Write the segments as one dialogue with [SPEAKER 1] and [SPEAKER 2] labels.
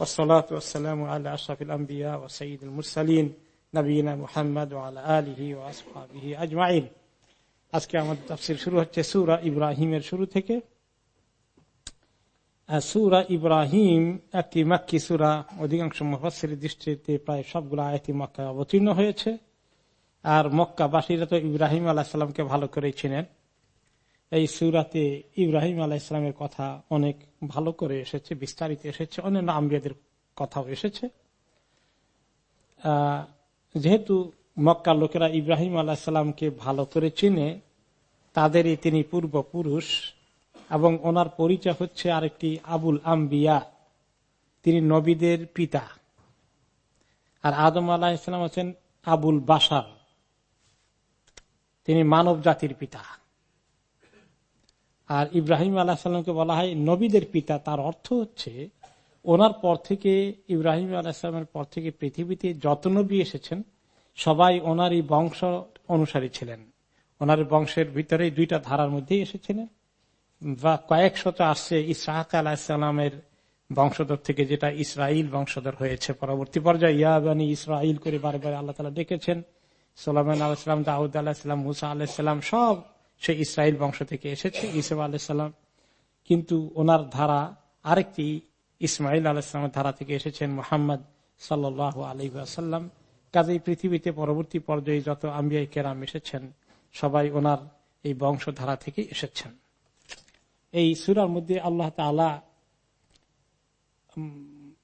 [SPEAKER 1] والصلاة والسلام على أشرف الأنبياء وسيد المرسلين نبينا محمد وعلى آله وأصحابه أجمعين আজকে আমাদের তাফসির শুরু হচ্ছে সুরা ইব্রাহিমের শুরু থেকে সুরা ইব্রাহিম একটি মাক্কি সুরা অধিকাংশ মুফাসির দৃষ্টিতে প্রায় সবগুলো আয়াতি মক্কা অবতীর্ণ হয়েছে আর মক্কাবাসীরা তো ইব্রাহিম আলাহিসাল্লামকে ভালো করেই ছিলেন এই সুরাতে ইব্রাহিম আলাহ ইসলামের কথা অনেক ভালো করে এসেছে, বিস্তারিত এসেছে, অন্যান্য আম্বিয়াদের কথাও এসেছে। যেহেতু মক্কার লোকেরা ইব্রাহিম আলাহিসাল্লামকে ভালো করে চিনে, তাদেরই তিনি পূর্বপুরুষ এবং ওনার পরিচয় হচ্ছে আরেকটি আবুল আম্বিয়া। তিনি নবীদের পিতা। আর আদম আলাহ ইসলাম হচ্ছেন আবুল বাসার তিনি মানব জাতির পিতা। আর ইব্রাহিম আল্লাহ সাল্লামকে বলা হয় নবীদের পিতা। তার অর্থ হচ্ছে, ওনার পর থেকে, ইব্রাহিম আলাহিসামের পর থেকে পৃথিবীতে যত নবী এসেছেন, সবাই ওনারই বংশ অনুসারী ছিলেন। ওনার বংশের ভিতরে দুইটা ধারার মধ্যে এসেছিলেন। বা কয়েক শত আসছে ইসরাক আলাহিসামের বংশধর থেকে, যেটা ইসরায়েল বংশধর হয়েছে। পরবর্তী পর্যায়ে ইয়াবানি ইসরাইল করে বারে বারে আল্লাহ তালা ডেকেছেন। সোলামান আলাহিসাম দাউদ আলাহিসাম মুসা আলাহিসাম সব সে ইসরায়েল বংশ থেকে এসেছে ইসেফ আলাইসাল্লাম কিন্তু ওনার ধারা আরেকটি ইসমাইল আলাইসালামের ধারা থেকে এসেছেন মোহাম্মদ সাল্লাহ আলহাসাল্লাম কাজেই পৃথিবীতে পরবর্তী পর্যায়ে যত আম্বিয়াই কেরাম এসেছেন, সবাই ওনার এই বংশধারা থেকে এসেছেন। এই সুরার মধ্যে আল্লাহ তালা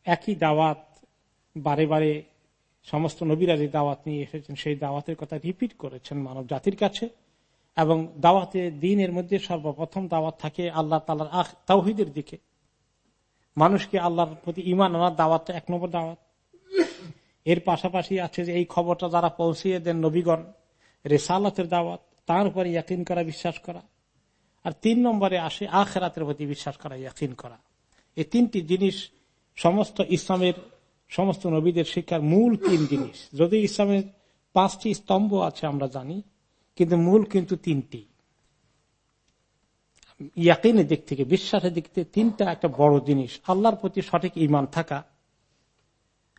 [SPEAKER 1] একই দাওয়াত বারে বারে সমস্ত নবীরা যে দাওয়াত নিয়ে এসেছেন। সেই দাওয়াতের কথা রিপিট করেছেন মানব জাতির কাছে। এবং দাওয়াতে দিনের মধ্যে সর্বপ্রথম দাওয়াত থাকে আল্লাহ তালার আখ তাওহিদের দিকে। মানুষকে আল্লাহর প্রতি ইমান আনার দাওয়াতটা এক নম্বর দাওয়াত। এর পাশাপাশি আছে যে এই খবরটা যারা পৌঁছিয়ে দেন নবীগণ, রেসালতের দাওয়াত, তার উপরে ইয়াকিন করা, বিশ্বাস করা। আর তিন নম্বরে আসে আখেরাতের প্রতি বিশ্বাস করা, ইয়াকিন করা। এই তিনটি জিনিস সমস্ত ইসলামের, সমস্ত নবীদের শিক্ষার মূল তিন জিনিস। যদি ইসলামের পাঁচটি স্তম্ভ আছে, আমরা জানি কিন্তু মূল কিন্তু তিনটি। ইয়াকিনের দিক থেকে, বিশ্বাসের দিক থেকে তিনটা একটা বড় জিনিস। আল্লাহর প্রতি সঠিক ইমান থাকা।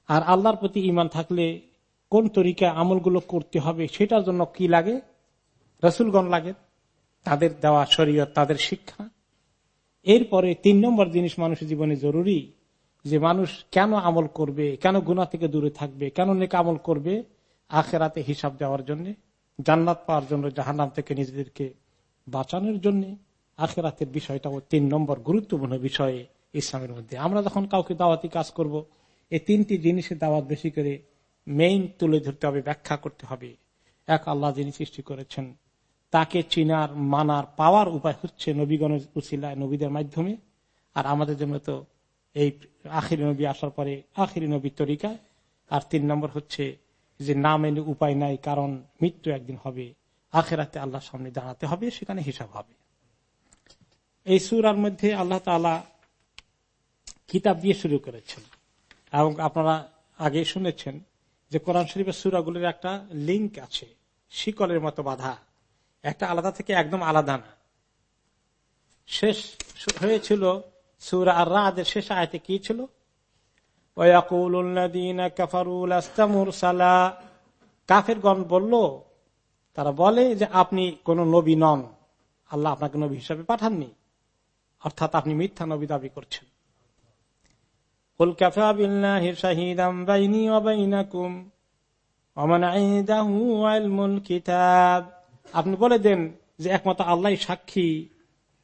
[SPEAKER 1] আর আল্লাহর প্রতি ইমান থাকলে কোন তরিকা আমলগুলো করতে হবে সেটার জন্য কি লাগে? রসুলগণ লাগে। তাদের দেওয়া শরীয়ত, তাদের শিক্ষা। এরপরে তিন নম্বর জিনিস মানুষের জীবনে জরুরি যে মানুষ কেন আমল করবে, কেন গুণা থেকে দূরে থাকবে, কেন নেক আমল করবে, আখেরাতে হিসাব দেওয়ার জন্য। জান্নাত পাওয়ার জন্য জাহান্নাম থেকে নিজেদেরকে বাঁচানোর জন্য আখেরাতের বিষয়টা তিন নম্বর গুরুত্বপূর্ণ বিষয়ে ইসলামের মধ্যে। আমরা যখন কাউকে দাওয়াতি কাজ করব, এই তিনটি জিনিসের দাওয়াত বেশি করে মেইন তুলে ধরতে হবে, ব্যাখ্যা করতে হবে। এক, আল্লাহ যিনি সৃষ্টি করেছেন, তাকে চিনার, মানার, পাওয়ার উপায় হচ্ছে নবীগণের উচিলায় নবীদের মাধ্যমে। আর আমাদের জন্য তো এই আখিরি নবী আসার পরে আখিরি নবীর তরিকায়। আর তিন নম্বর হচ্ছে যে না মেনে উপায় নাই, কারণ মৃত্যু একদিন হবে, আখেরাতে আল্লাহর সামনে দাঁড়াতে হবে, সেখানে হিসাব হবে। এই সুরার মধ্যে আল্লাহ তালা কিতাব দিয়ে শুরু করেছেন। এবং আপনারা আগে শুনেছেন যে কোরআন শরীফের সুরাগুলির একটা লিঙ্ক আছে, শিকলের মতো বাধা। একটা আলাদা থেকে একদম আলাদা না। শেষ হয়েছিল সুরা আর রাদের শেষ আয়তে কি ছিল? কাফেরগণ বলল, তারা বলে যে আপনি কোন নবী নন। আল্লাহ আপনাকে নবী হিসাবে পাঠাননি। অর্থাৎ আপনি মিথ্যা নবী দাবি করছেন। আপনি বলে দেন যে একমাত্র আল্লাহ সাক্ষী।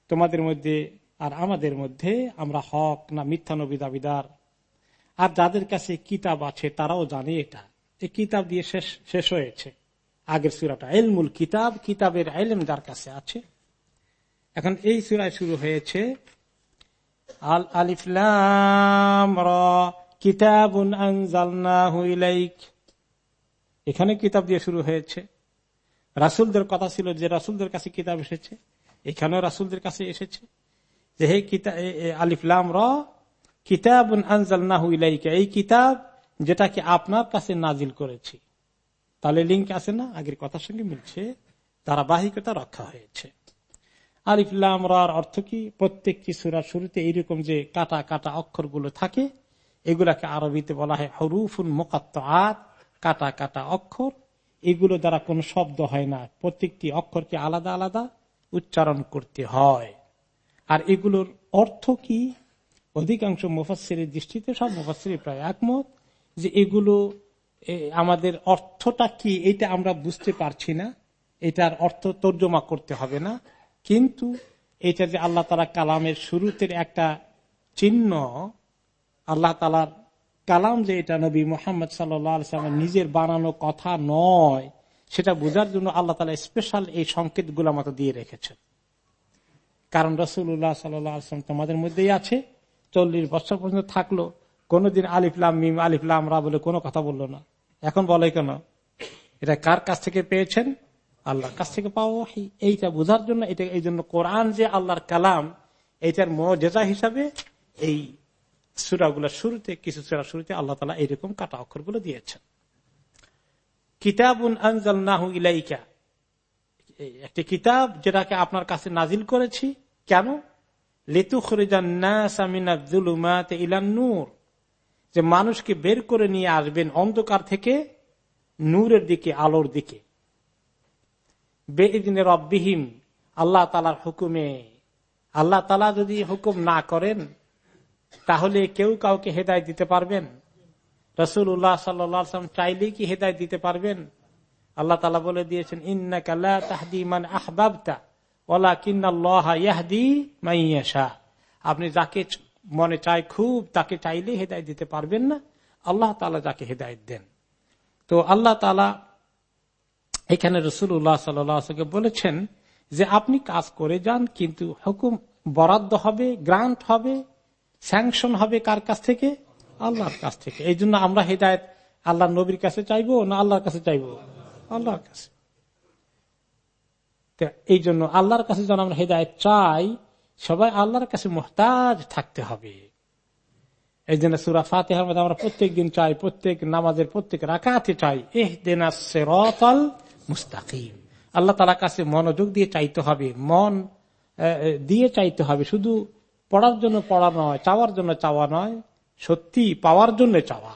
[SPEAKER 1] তোমাদের মধ্যে আর আমাদের মধ্যে আমরা হক না মিথ্যা নবী দাবিদার। আর যাদের কাছে কিতাব আছে, তারাও জানে এটা। এই কিতাব দিয়ে শেষ শেষ হয়েছে। আগের সুরাটা এলমুল কিতাব, কিতাবের এলম যার কাছে আছে। এখন এই সুরায় শুরু হয়েছে, আল আলিফলাম ইলাইক। এখানে কিতাব দিয়ে শুরু হয়েছে। রাসুলদের কথা ছিল যে রাসুলদের কাছে কিতাব এসেছে, এখানেও রাসুলদের কাছে এসেছে যে হে কিতাব আলিফলাম র কিতাব আনজাল নাহু ইলাইকা। এই কিতাব যেটাকে আপনার কাছে নাজিল করেছি। তাহলে লিঙ্ক আছে না? আগের কথার সঙ্গে মিলছে। ধারাবাহিকতা রক্ষা হয়েছে। আলিফলাম রার অর্থ কি? প্রত্যেকটি সুরার শুরুতে এইরকম যে কাটা কাটা অক্ষরগুলো থাকে, এগুলাকে আরবিতে বলা হয় হরুফুন মোকাত্ত কাটা কাটা অক্ষর। এগুলো দ্বারা কোন শব্দ হয় না। প্রত্যেকটি অক্ষরকে আলাদা আলাদা উচ্চারণ করতে হয়। আর এগুলোর অর্থ কি? অধিকাংশ মুফাসের দৃষ্টিতে সব মুফাসের প্রায় একমত যে এগুলো আমাদের অর্থটা কি এটা আমরা বুঝতে পারছি না, এটার অর্থ তর্জমা করতে হবে না। কিন্তু এটা যে আল্লাহ তালা কালামের শুরুতে একটা চিহ্ন, আল্লাহ তালার কালাম যে এটা নবী মোহাম্মদ সাল্লামের নিজের বানানো কথা নয়, সেটা বোঝার জন্য আল্লাহ তালা স্পেশাল এই সংকেতগুলা দিয়ে রেখেছেন। কারণ রসুল্লাহ সাল্লাম তোমাদের মধ্যেই আছে। চল্লিশ বছর পর্যন্ত থাকল, কোনদিন আলিফলাম মিম আলিফলাম রা বলে কোনো কথা বলল না। এখন বলে কেন? এটা কার কাছ থেকে পেয়েছেন? আল্লাহর কাছ থেকে পাওয়া এইটা বোঝার জন্য এটা, এই জন্য কোরআন যে আল্লাহর কালাম, এইটার মজেজা হিসাবে এই সুরাগুলোর শুরুতে, কিছু সুরা শুরুতে আল্লাহ তালা এইরকম কাটা অক্ষরগুলো দিয়েছেন। কিতাবুন আনজাল নাহু ইলাইকা একটি কিতাব যেটাকে আপনার কাছে নাজিল করেছি, কেন? নূর। যে মানুষকে বের করে নিয়ে আসবেন অন্ধকার থেকে নূরের দিকে, আলোর দিকে। বেদিনের রব্বিহীন আল্লাহ তালার হুকুমে। আল্লাহ তালা যদি হুকুম না করেন, তাহলে কেউ কাউকে হেদায় দিতে পারবেন? রসুল উল্লাহ সাল্লাম চাইলে কি হেদায় দিতে পারবেন? আল্লাহ তালা বলে দিয়েছেন ইন্না কাল্লা তাহদিমান আহবাবতা। ওলা আপনি যাকে মনে চায় খুব, তাকে চাইলে হেদায় দিতে পারবেন না। আল্লাহ তালা যাকে হেদায়ত দেন। তো আল্লাহ তালা এখানে রসুল উল্লাহ সাল্লামকে বলেছেন যে আপনি কাজ করে যান, কিন্তু হুকুম বরাদ্দ হবে, গ্রান্ট হবে, স্যাংশন হবে কার কাছ থেকে? আল্লাহর কাছ থেকে। এই জন্য আমরা হেদায়ত আল্লাহ নবীর কাছে চাইব না আল্লাহর কাছে চাইব? আল্লাহর কাছে। এই জন্য আল্লাহর কাছে যেন আমরা হেদায়ত চাই, সবাই আল্লাহর কাছে মোহতাজ থাকতে হবে। এই জন্য সুরা মধ্যে আমরা প্রত্যেক দিন চাই, প্রত্যেক নামাজের প্রত্যেক রাখাতে চাই এহ দেনা মুস্তাকিম। আল্লাহ তালা কাছে মনোযোগ দিয়ে চাইতে হবে, মন দিয়ে চাইতে হবে। শুধু পড়ার জন্য পড়া নয়, চাওয়ার জন্য চাওয়া নয়, সত্যি পাওয়ার জন্য চাওয়া।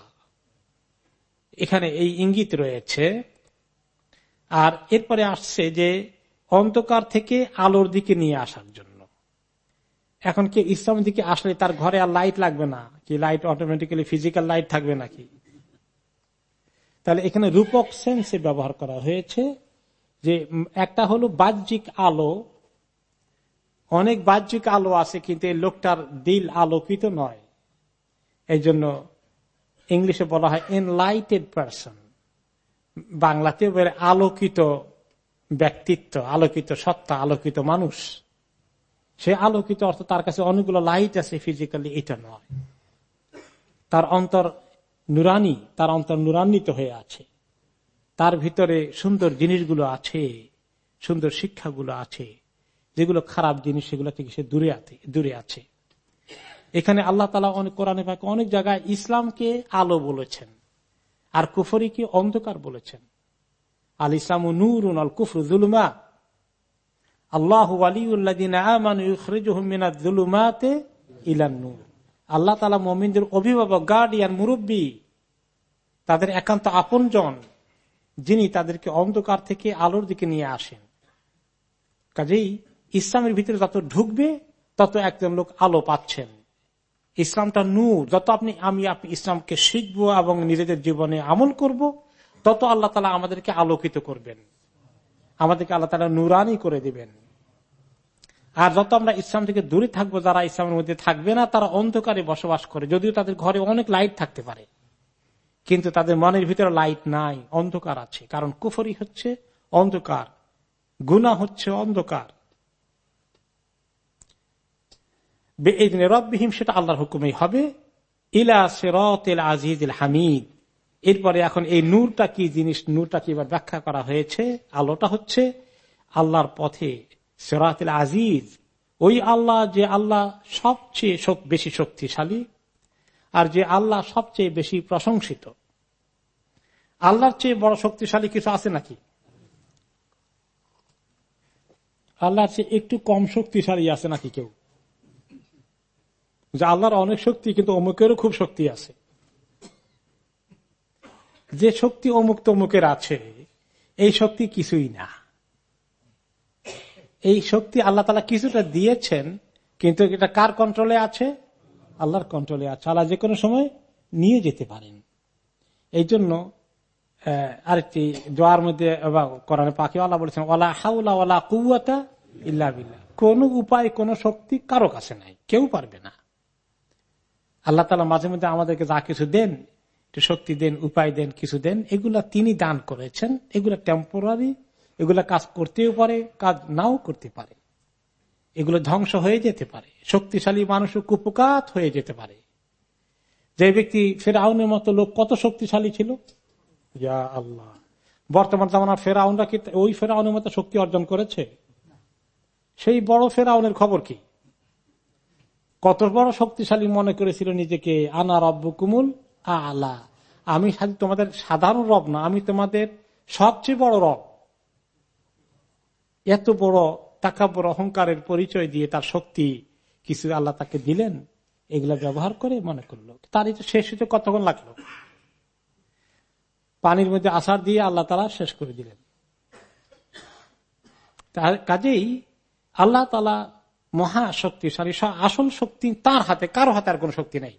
[SPEAKER 1] এখানে এই ইঙ্গিত রয়েছে। আর এরপরে আসছে যে অন্ধকার থেকে আলোর দিকে নিয়ে আসার জন্য। এখন কি ইসলাম দিকে আসলে তার ঘরে আর লাইট লাগবে না? কি লাইট অটোমেটিক্যালি ফিজিক্যাল লাইট থাকবে নাকি? তাহলে এখানে রূপক সেন্সে ব্যবহার করা হয়েছে যে একটা হলো বাহ্যিক আলো, অনেক বাহ্যিক আলো আছে কিন্তু এই লোকটার দিল আলোকিত নয়। এই জন্য ইংলিশে বলা হয় এনলাইটেড পার্সন বাংলাতে আলোকিত ব্যক্তিত্ব, আলোকিত, সত্তা, আলোকিত মানুষ। সে আলোকিত অর্থ তার কাছে অনেকগুলো লাইট আছে ফিজিক্যালি এটা নয়। তার অন্তর নুরানি, তার অন্তর নুরান্বিত হয়ে আছে। তার ভিতরে সুন্দর জিনিসগুলো আছে, সুন্দর শিক্ষাগুলো আছে। যেগুলো খারাপ জিনিস, সেগুলো থেকে সে দূরে দূরে আছে। এখানে আল্লাহ তালা অনেক, কোরআনে পাকে অনেক জায়গায় ইসলামকে আলো বলেছেন। আর কুফরিকে অন্ধকার বলেছেন। আল ইসলাম নূর আল কুফর জুলুমা আল্লাহ আল্লাহ তালা মোমিনদের অভিভাবক গার্ডিয়ান মুরব্বী, তাদের একান্ত আপনজন, যিনি তাদেরকে অন্ধকার থেকে আলোর দিকে নিয়ে আসেন। কাজেই ইসলামের ভিতরে যত ঢুকবে, তত একজন লোক আলো পাচ্ছেন। ইসলামটা নূর। যত আপনি, আমি, আপনি ইসলামকে শিখব এবং নিজেদের জীবনে আমল করব তত আল্লাহ তালা আমাদেরকে আলোকিত করবেন। আমাদেরকে আল্লাহ তালা নুরানি করে দিবেন। আর যত আমরা ইসলাম থেকে দূরে থাকব, যারা ইসলামের মধ্যে থাকবে না, তারা অন্ধকারে বসবাস করে। যদিও তাদের ঘরে অনেক লাইট থাকতে পারে, কিন্তু তাদের মনের ভিতরে লাইট নাই, অন্ধকার আছে। কারণ কুফরি হচ্ছে অন্ধকার গুণা হচ্ছে অন্ধকার। রববিহীম সেটা আল্লাহর হুকুমেই হবে। ইলা সেরত আজিজ হামিদ। এরপরে এখন এই নূরটা কি জিনিস নূরটা কি এবার ব্যাখ্যা করা হয়েছে, আলোটা হচ্ছে আল্লাহর পথে সেরাতিল আজিজ। ওই আল্লাহ যে আল্লাহ সবচেয়ে বেশি শক্তিশালী আর যে আল্লাহ সবচেয়ে বেশি প্রশংসিত। আল্লাহর চেয়ে বড় শক্তিশালী কিছু আছে নাকি? আল্লাহর চেয়ে একটু কম শক্তিশালী আছে নাকি কেউ? যে আল্লাহর অনেক শক্তি কিন্তু অমুকেরও খুব শক্তি আছে। যে শক্তি অমুক তমুকের আছে, এই শক্তি কিছুই না। এই শক্তি আল্লাহ তালা কিছুটা দিয়েছেন, কিন্তু এটা কার কন্ট্রোলে আছে? আল্লাহর কন্ট্রোলে আছে। আল্লাহ যে কোনো সময় নিয়ে যেতে পারেন। এই জন্য আরেকটি দোয়ার মধ্যে কোরআনে পাখি আল্লাহ বলেছেন ওলা হাউলা ওলা কুয়াতা ইল্লা বিল্লাহ। কোন উপায়, কোন শক্তি কারও কাছে নাই। কেউ পারবে না। আল্লাহ তালা মাঝে মধ্যে আমাদেরকে যা কিছু দেন শক্তি দেন উপায় দেন কিছু দেন এগুলা তিনি দান করেছেন। এগুলা টেম্পোরারি এগুলা কাজ করতেও পারে কাজ নাও করতে পারে। এগুলো ধ্বংস হয়ে যেতে পারে। শক্তিশালী মানুষ কুপকাত হয়ে যেতে পারে। যে ব্যক্তি ফেরাউনের মতো লোক কত শক্তিশালী ছিল? আল্লাহ। বর্তমান জামানার ফেরাউনরা কি ওই ফেরাউনের মতো শক্তি অর্জন করেছে? সেই বড় ফেরাউনের খবর কি? কত বড় শক্তিশালী মনে করেছিল নিজেকে আনা রব্ব কুমুল আলা। আমি তোমাদের সাধারণ রব না, আমি তোমাদের সবচেয়ে বড় রব। এত বড় টাকা বড় অহংকারের পরিচয় দিয়ে তার শক্তি কিছু আল্লাহ তাকে দিলেন, এগুলা ব্যবহার করে মনে করল। তার এটা শেষ হতে কতক্ষণ লাগল? পানির মধ্যে আসার দিয়ে আল্লাহ তালা শেষ করে দিলেন। তার কাজেই আল্লাহ তালা মহা শক্তিশালী আসল শক্তি তার হাতে, কারও হাতে আর কোন শক্তি নেই।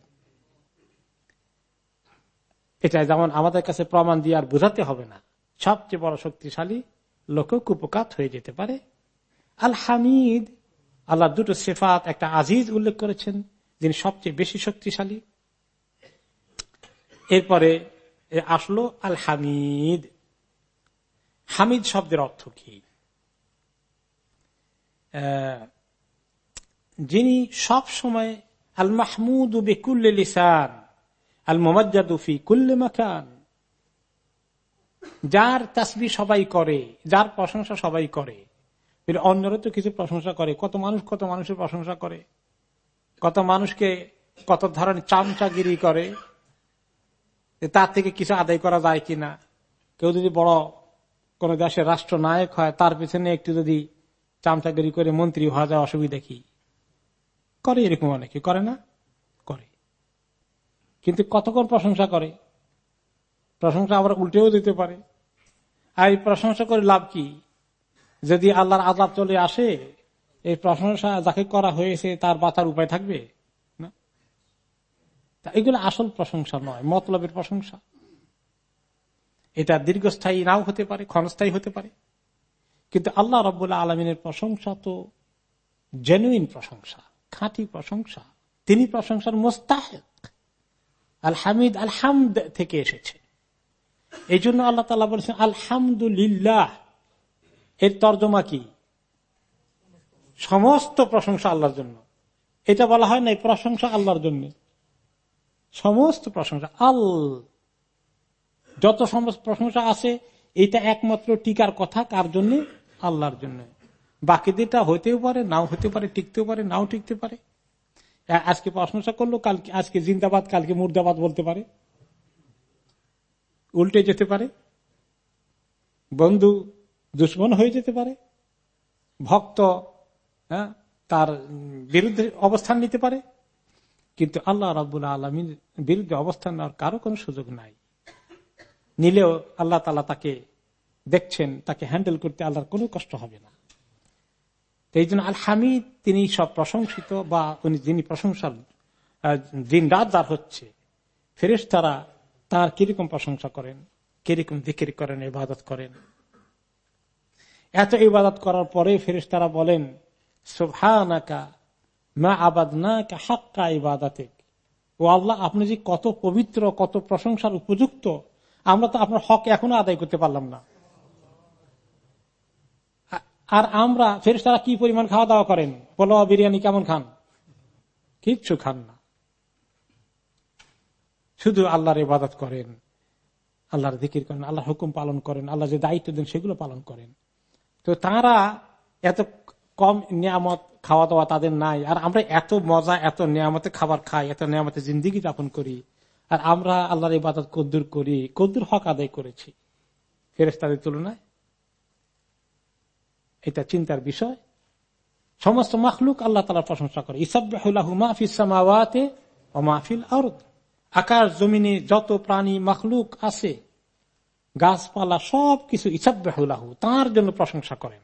[SPEAKER 1] এটা যেমন আমাদের কাছে প্রমাণ দিয়ে আর বুঝাতে হবে না। সবচেয়ে বড় শক্তিশালী লোক কুপকাত হয়ে যেতে পারে। আল হামিদ, আল্লাহ দুটো সেফাত, একটা আজিজ উল্লেখ করেছেন, যিনি সবচেয়ে বেশি শক্তিশালী। এরপরে আসলো আল হামিদ। হামিদ শব্দের অর্থ কি? যিনি সব সময় আল মাহমুদ লিসান আল মোহাম্মদুফি কুল্লে মাকান। যার তাসবি সবাই করে, যার প্রশংসা সবাই করে। অন্যরা তো কিছু প্রশংসা করে, কত মানুষ কত মানুষের প্রশংসা করে। কত মানুষকে কত ধরনের চামচাগিরি করে। তার থেকে কিছু আদায় করা যায় কিনা। কেউ যদি বড় কোন দেশের রাষ্ট্র নায়ক হয়, তার পিছনে একটু যদি চামচাগিরি করে মন্ত্রী হওয়া যায় অসুবিধা কি? করে এরকম অনেকে, করে না? কিন্তু কতক্ষণ প্রশংসা করে? প্রশংসা আবার উল্টেও দিতে পারে। আর এই প্রশংসা করে লাভ কি? যদি আল্লাহর আজাব চলে আসে, এই প্রশংসা যাকে করা হয়েছে তার বাঁচার উপায় থাকবে? না। এগুলো আসল প্রশংসা নয়, মতলবের প্রশংসা। এটা দীর্ঘস্থায়ী নাও হতে পারে, ক্ষণস্থায়ী হতে পারে। কিন্তু আল্লাহ রব্বুল্লাহ আলমিনের প্রশংসা তো জেনুইন প্রশংসা, খাঁটি প্রশংসা। তিনি প্রশংসার মোস্তাহেক। আল হামিদ আল হামদ থেকে এসেছে। এই জন্য আল্লাহ তালা বলেছেন, আলহামদুলিল্লাহ। এর তর্জমা কি? সমস্ত প্রশংসা আল্লাহর জন্য। এটা বলা হয় না, এই প্রশংসা আল্লাহর জন্য। সমস্ত প্রশংসা, আল। যত সমস্ত প্রশংসা আছে, এটা একমাত্র টিকার কথা কার জন্য? আল্লাহর জন্য। বাকিদেরটা হইতেও পারে, নাও হতে পারে, টিকতেও পারে, নাও টিকতে পারে। আজকে প্রশংসা করল, কালকে আজকে জিন্দাবাদ, কালকে মুর্দাবাদ বলতে পারে। উল্টে যেতে পারে। বন্ধু দুশ্মন হয়ে যেতে পারে। ভক্ত হ্যাঁ তার বিরুদ্ধে অবস্থান নিতে পারে। কিন্তু আল্লাহ রাবুল্লাহ আলমীর বিরুদ্ধে অবস্থান নেওয়ার কারও কোনো সুযোগ নাই। নিলেও আল্লাহ তালা তাকে দেখছেন, তাকে হ্যান্ডেল করতে আল্লাহর কোনো কষ্ট হবে না। এই জন্য আল হামিদ তিনি সব প্রশংসিত বা উনি যিনি প্রশংসার দিন রাত যার হচ্ছে ফেরেস তারা তার কীরকম প্রশংসা করেন, কীরকম দিকির করেন, ইবাদত করেন। এত ইবাদত করার পরে ফেরেস তারা বলেন সোভানাকা মা আবাদ না হাক্কা ইবাদাতে ও আল্লাহ, আপনি যে কত পবিত্র, কত প্রশংসার উপযুক্ত, আমরা তো আপনার হক এখনও আদায় করতে পারলাম না। আর আমরা ফেরেস তারা কি পরিমাণ খাওয়া দাওয়া করেন? পোলোয়া বিরিয়ানি কেমন খান? কিচ্ছু খান না। শুধু আল্লাহর ইবাদত করেন, আল্লাহর দিকির করেন আল্লাহ হুকুম পালন করেন আল্লাহ যে দায়িত্ব দেন সেগুলো পালন করেন। তো তারা এত কম নিয়ামত খাওয়া দাওয়া তাদের নাই, আর আমরা এত মজা, এত নিয়ামতে খাবার খাই, এত নিয়ামতে জিন্দিগি যাপন করি, আর আমরা আল্লাহর ইবাদত কদ্দুর করি, কদ্দুর হক আদায় করেছি। ফেরেস্তাদের তুলনায় এটা চিন্তার বিষয়। সমস্ত মাখলুক আল্লাহ তালা প্রশংসা করে। মাহফিসামাওয়াতে ও মাহফিল আরদ। আকাশ, জমিনে যত প্রাণী, মাখলুক আছে, গাছপালা সব কিছু ইসাবাহুল্লাহ তার জন্য প্রশংসা করেন।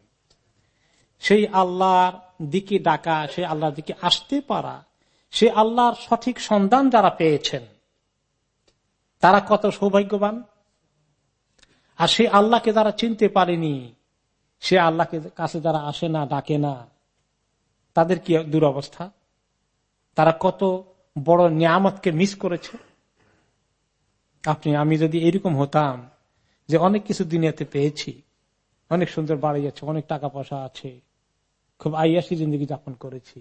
[SPEAKER 1] সেই আল্লাহর দিকে ডাকা সেই আল্লাহর দিকে আসতে পারা, সে আল্লাহর সঠিক সন্ধান যারা পেয়েছেন, তারা কত সৌভাগ্যবান। আর সে আল্লাহকে যারা চিনতে পারেনি সে আল্লাহকে কাছে যারা আসে না, ডাকে না, তাদের কি দুরবস্থা? তারা কত বড় নিয়ামতকে মিস করেছে? আপনি, আমি যদি এরকম হতাম যে অনেক কিছু দুনিয়াতে পেয়েছি, অনেক সুন্দর বাড়ি আছে, অনেক টাকা পয়সা আছে, খুব আইয়াসী জিন্দগি যাপন করেছি,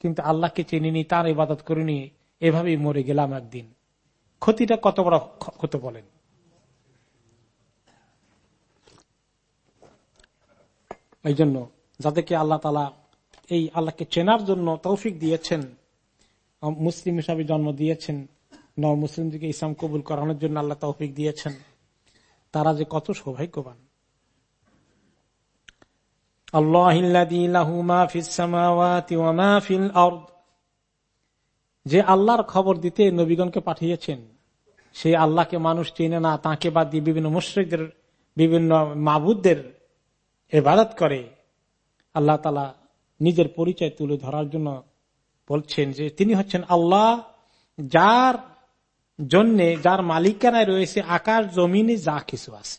[SPEAKER 1] কিন্তু আল্লাহকে চিনিনি, তার ইবাদত করিনি, এভাবেই মরে গেলাম একদিন। ক্ষতিটা কত বড় হতে বলেন? এই জন্য যাদেরকে আল্লাহ তালা এই আল্লাহকে চেনার জন্য তৌফিক দিয়েছেন মুসলিম হিসাবে জন্ম দিয়েছেন ন মুসলিমদেরকে ইসলাম কবুল করানোর জন্য আল্লাহ তৌফিক দিয়েছেন, তারা যে কত সৌভাগ্যবান। যে আল্লাহর খবর দিতে নবীগণকে পাঠিয়েছেন সেই আল্লাহকে মানুষ চেনে না, তাকে বাদ দিয়ে বিভিন্ন মুশ্রিকদের, বিভিন্ন মাবুদদের এবাদত করে, আল্লাহ তালা নিজের পরিচয় তুলে ধরার জন্য বলছেন যে তিনি হচ্ছেন আল্লাহ, যার জন্যে, যার মালিকানায় রয়েছে আকাশ জমিনে যা কিছু আছে।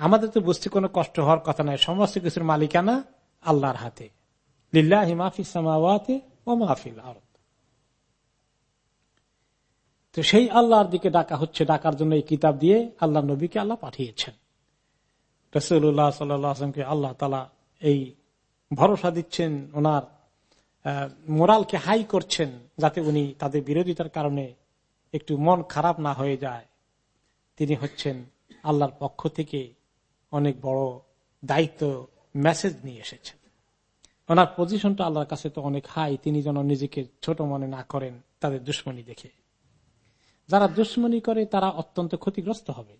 [SPEAKER 1] আমাদের তো বুঝতে কোনো কষ্ট হওয়ার কথা নয়, সমস্ত কিছুর মালিকানা আল্লাহর হাতে। লিল্লা লিল্লাহ মাহফিস ও মাহফিল তো সেই আল্লাহর দিকে ডাকা হচ্ছে, ডাকার জন্য এই কিতাব দিয়ে আল্লাহ নবীকে আল্লাহ পাঠিয়েছেন। রসুল্লাহ সাল্লামকে আল্লাহ তালা এই ভরসা দিচ্ছেন, ওনার মোরালকে হাই করছেন যাতে উনি তাদের বিরোধিতার কারণে একটু মন খারাপ না হয়ে যায়। তিনি হচ্ছেন আল্লাহর পক্ষ থেকে অনেক বড় দায়িত্ব মেসেজ নিয়ে এসেছেন। ওনার পজিশনটা আল্লাহর কাছে তো অনেক হাই তিনি যেন নিজেকে ছোট মনে না করেন তাদের দুশ্মনী দেখে। যারা দুশ্মনী করে তারা অত্যন্ত ক্ষতিগ্রস্ত হবে।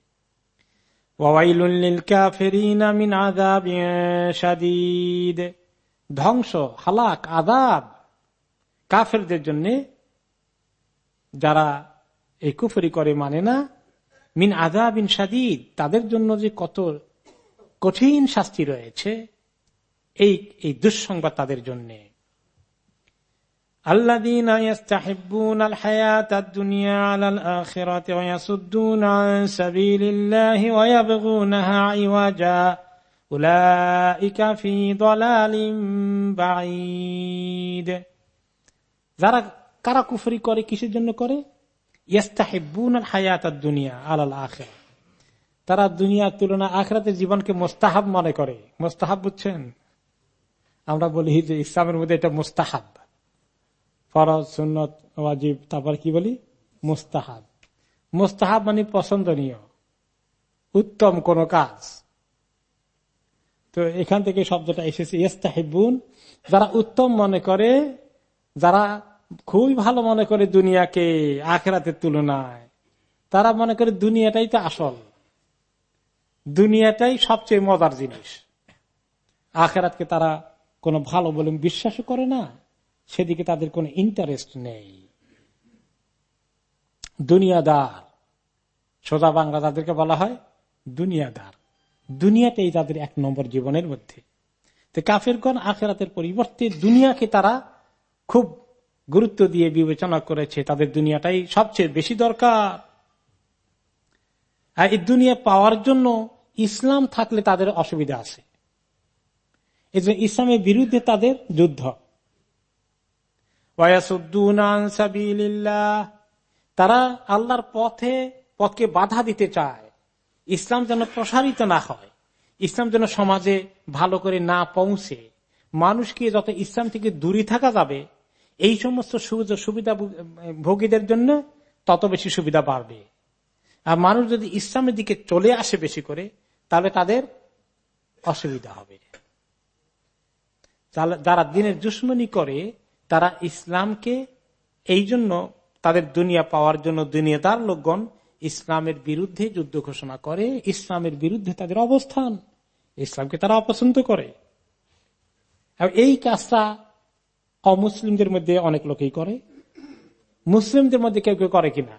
[SPEAKER 1] ধ্বংস, হালাক আদাব কাফেরদের জন্য যারা এই কুফরি করে মানে না, মিন আদাবিন সাদিদ তাদের জন্য যে কত কঠিন শাস্তি রয়েছে, এই এই দুঃসংবাদ তাদের জন্যে। الذين يستحبون الحياة الدنيا على الآخرة ويصدون عن سبيل الله ويبغونها عوجا أولئك في ضلال بعيد যারা কারা কুফরি করে কিসের জন্য করে ইয়াস্তাহিবুন হায়াত দুনিয়া আলাল আখের তারা দুনিয়ার তুলনা আখরাতের জীবনকে মোস্তাহাব মনে করে মোস্তাহাব বুঝছেন আমরা বলি যে ইসলামের মধ্যে এটা মোস্তাহাব ফরজ, সুন্নত, ওয়াজিব। তারপর কি বলি? মুস্তাহাব। মুস্তাহাব মানে পছন্দনীয়, উত্তম কোন কাজ। তো এখান থেকে শব্দটা এসেছে, ইস্তাহিবুন। যারা উত্তম মনে করে, যারা খুবই ভালো মনে করে দুনিয়াকে, আখেরাতের তুলনায়, তারা মনে করে দুনিয়াটাই তো আসল। দুনিয়াটাই সবচেয়ে মজার জিনিস। আখেরাতকে তারা কোনো ভালো বলে বিশ্বাসও করে না। সেদিকে তাদের কোনো ইন্টারেস্ট নেই। দুনিয়াদার, সোজা বাংলা তাদেরকে বলা হয় দুনিয়াদার। দুনিয়াটাই তাদের এক নম্বর জীবনের মধ্যে। কাফেরগণ আখেরাতের পরিবর্তে দুনিয়াকে তারা খুব গুরুত্ব দিয়ে বিবেচনা করেছে, তাদের দুনিয়াটাই সবচেয়ে বেশি দরকার। আর এই দুনিয়া পাওয়ার জন্য ইসলাম থাকলে তাদের অসুবিধা আছে। এই ইসলামের বিরুদ্ধে তাদের যুদ্ধ। তারা আল্লাহর পথে, পথকে বাধা দিতে চায়। ইসলাম যেন প্রসারিত না হয়, ইসলাম যেন সমাজে ভালো করে না পৌঁছে। মানুষকে যত ইসলাম থেকে দূরে থাকা যাবে, এই সমস্ত সুযোগ সুবিধা ভোগীদের জন্য তত বেশি সুবিধা বাড়বে। আর মানুষ যদি ইসলামের দিকে চলে আসে বেশি করে, তাহলে তাদের অসুবিধা হবে। যারা দিনের দুশ্মনী করে তারা ইসলামকে এই জন্য তাদের দুনিয়া পাওয়ার জন্য দুনিয়াদার লোকগণ ইসলামের বিরুদ্ধে যুদ্ধ ঘোষণা করে, ইসলামের বিরুদ্ধে তাদের অবস্থান, ইসলামকে তারা অপছন্দ করে। এই কাজটা অমুসলিমদের মধ্যে অনেক লোকেই করে। মুসলিমদের মধ্যে কেউ কেউ করে কিনা?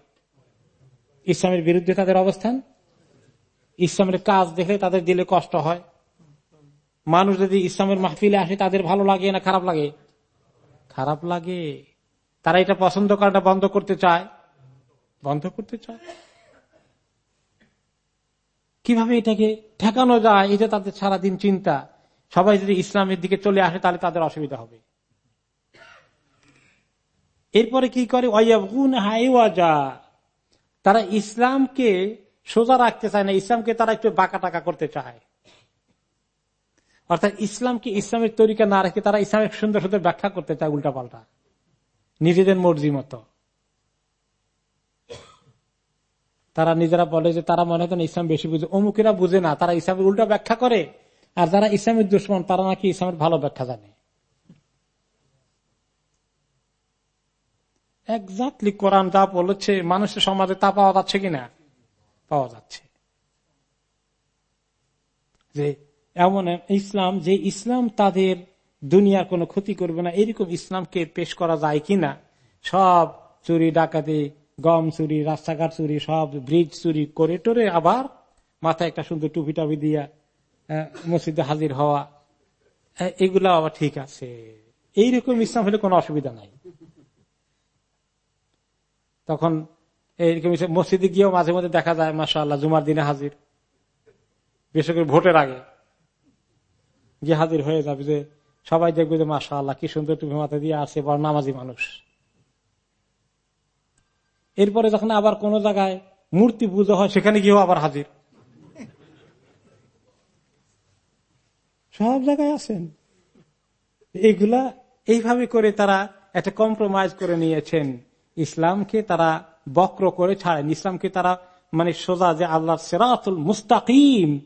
[SPEAKER 1] ইসলামের বিরুদ্ধে তাদের অবস্থান? ইসলামের কাজ দেখলে তাদের দিলে কষ্ট হয়। মানুষ যদি ইসলামের মাহফিলে আসে, তাদের ভালো লাগে না, খারাপ লাগে? খারাপ লাগে। তারা এটা পছন্দ করাটা বন্ধ করতে চায়। বন্ধ করতে চায়? কীভাবে এটাকে ঠেকানো যায়? এটা তাদের সারাদিন চিন্তা। সবাই যদি ইসলামের দিকে চলে আসে, তাহলে তাদের অসুবিধা হবে। এরপরে কি করে? তারা ইসলামকে সোজা রাখতে চায় না। ইসলামকে তারা একটু বাঁকা টাকা করতে চায়। অর্থাৎ ইসলামকে ইসলামের তরিকা না রেখে তারা ইসলামের সুন্দর সুন্দর ব্যাখ্যা করতে চায় উল্টা পাল্টা নিজেদের মর্জি মতো। তারা নিজেরা বলে যে তারা মনে করেন ইসলাম বেশি বুঝে অমুকেরা বুঝে না, তারা ইসলামের উল্টা ব্যাখ্যা করে, আর যারা ইসলামের দুশ্মন, তারা নাকি ইসলামের ভালো ব্যাখ্যা জানে। একজাক্টলি কোরআন যা বলেছে, মানুষের সমাজে তা পাওয়া যাচ্ছে কিনা? পাওয়া যাচ্ছে। যে এমন ইসলাম যে ইসলাম তাদের দুনিয়ার কোনো ক্ষতি করবে না। এরকম ইসলামকে পেশ করা যায় কিনা? সব চুরি, ডাকাতি, গম চুরি, রাস্তাঘাট চুরি, সব ব্রিজ চুরি করে টোরে আবার মাথায় একটা সুন্দর টুপি টাপি দিয়া মসজিদে হাজির হওয়া এগুলো আবার ঠিক আছে। এইরকম ইসলাম হলে কোনো অসুবিধা নাই। তখন এইরকম মসজিদে গিয়েও মাঝে মধ্যে দেখা যায় মাসা আল্লাহ জুমার দিনে হাজির। বিশেষ করে ভোটের আগে। গিয়ে হাজির হয়ে যাবে যে সবাই দেখবে যে মাসা আল্লাহ কি সুন্দর টুপি মাথা দিয়ে আছে বড় নামাজি মানুষ। এরপরে যখন আবার কোন জায়গায় মূর্তি পুজো হয়, সেখানে গিয়েও আবার হাজির। সব জায়গায় আছেন। এইগুলা এইভাবে করে তারা একটা কম্প্রোমাইজ করে নিয়েছেন। ইসলামকে তারা বক্র করে ছাড়েন। ইসলামকে তারা মানে সোজা যে আল্লাহ সেরাতুল মুস্তাকিম,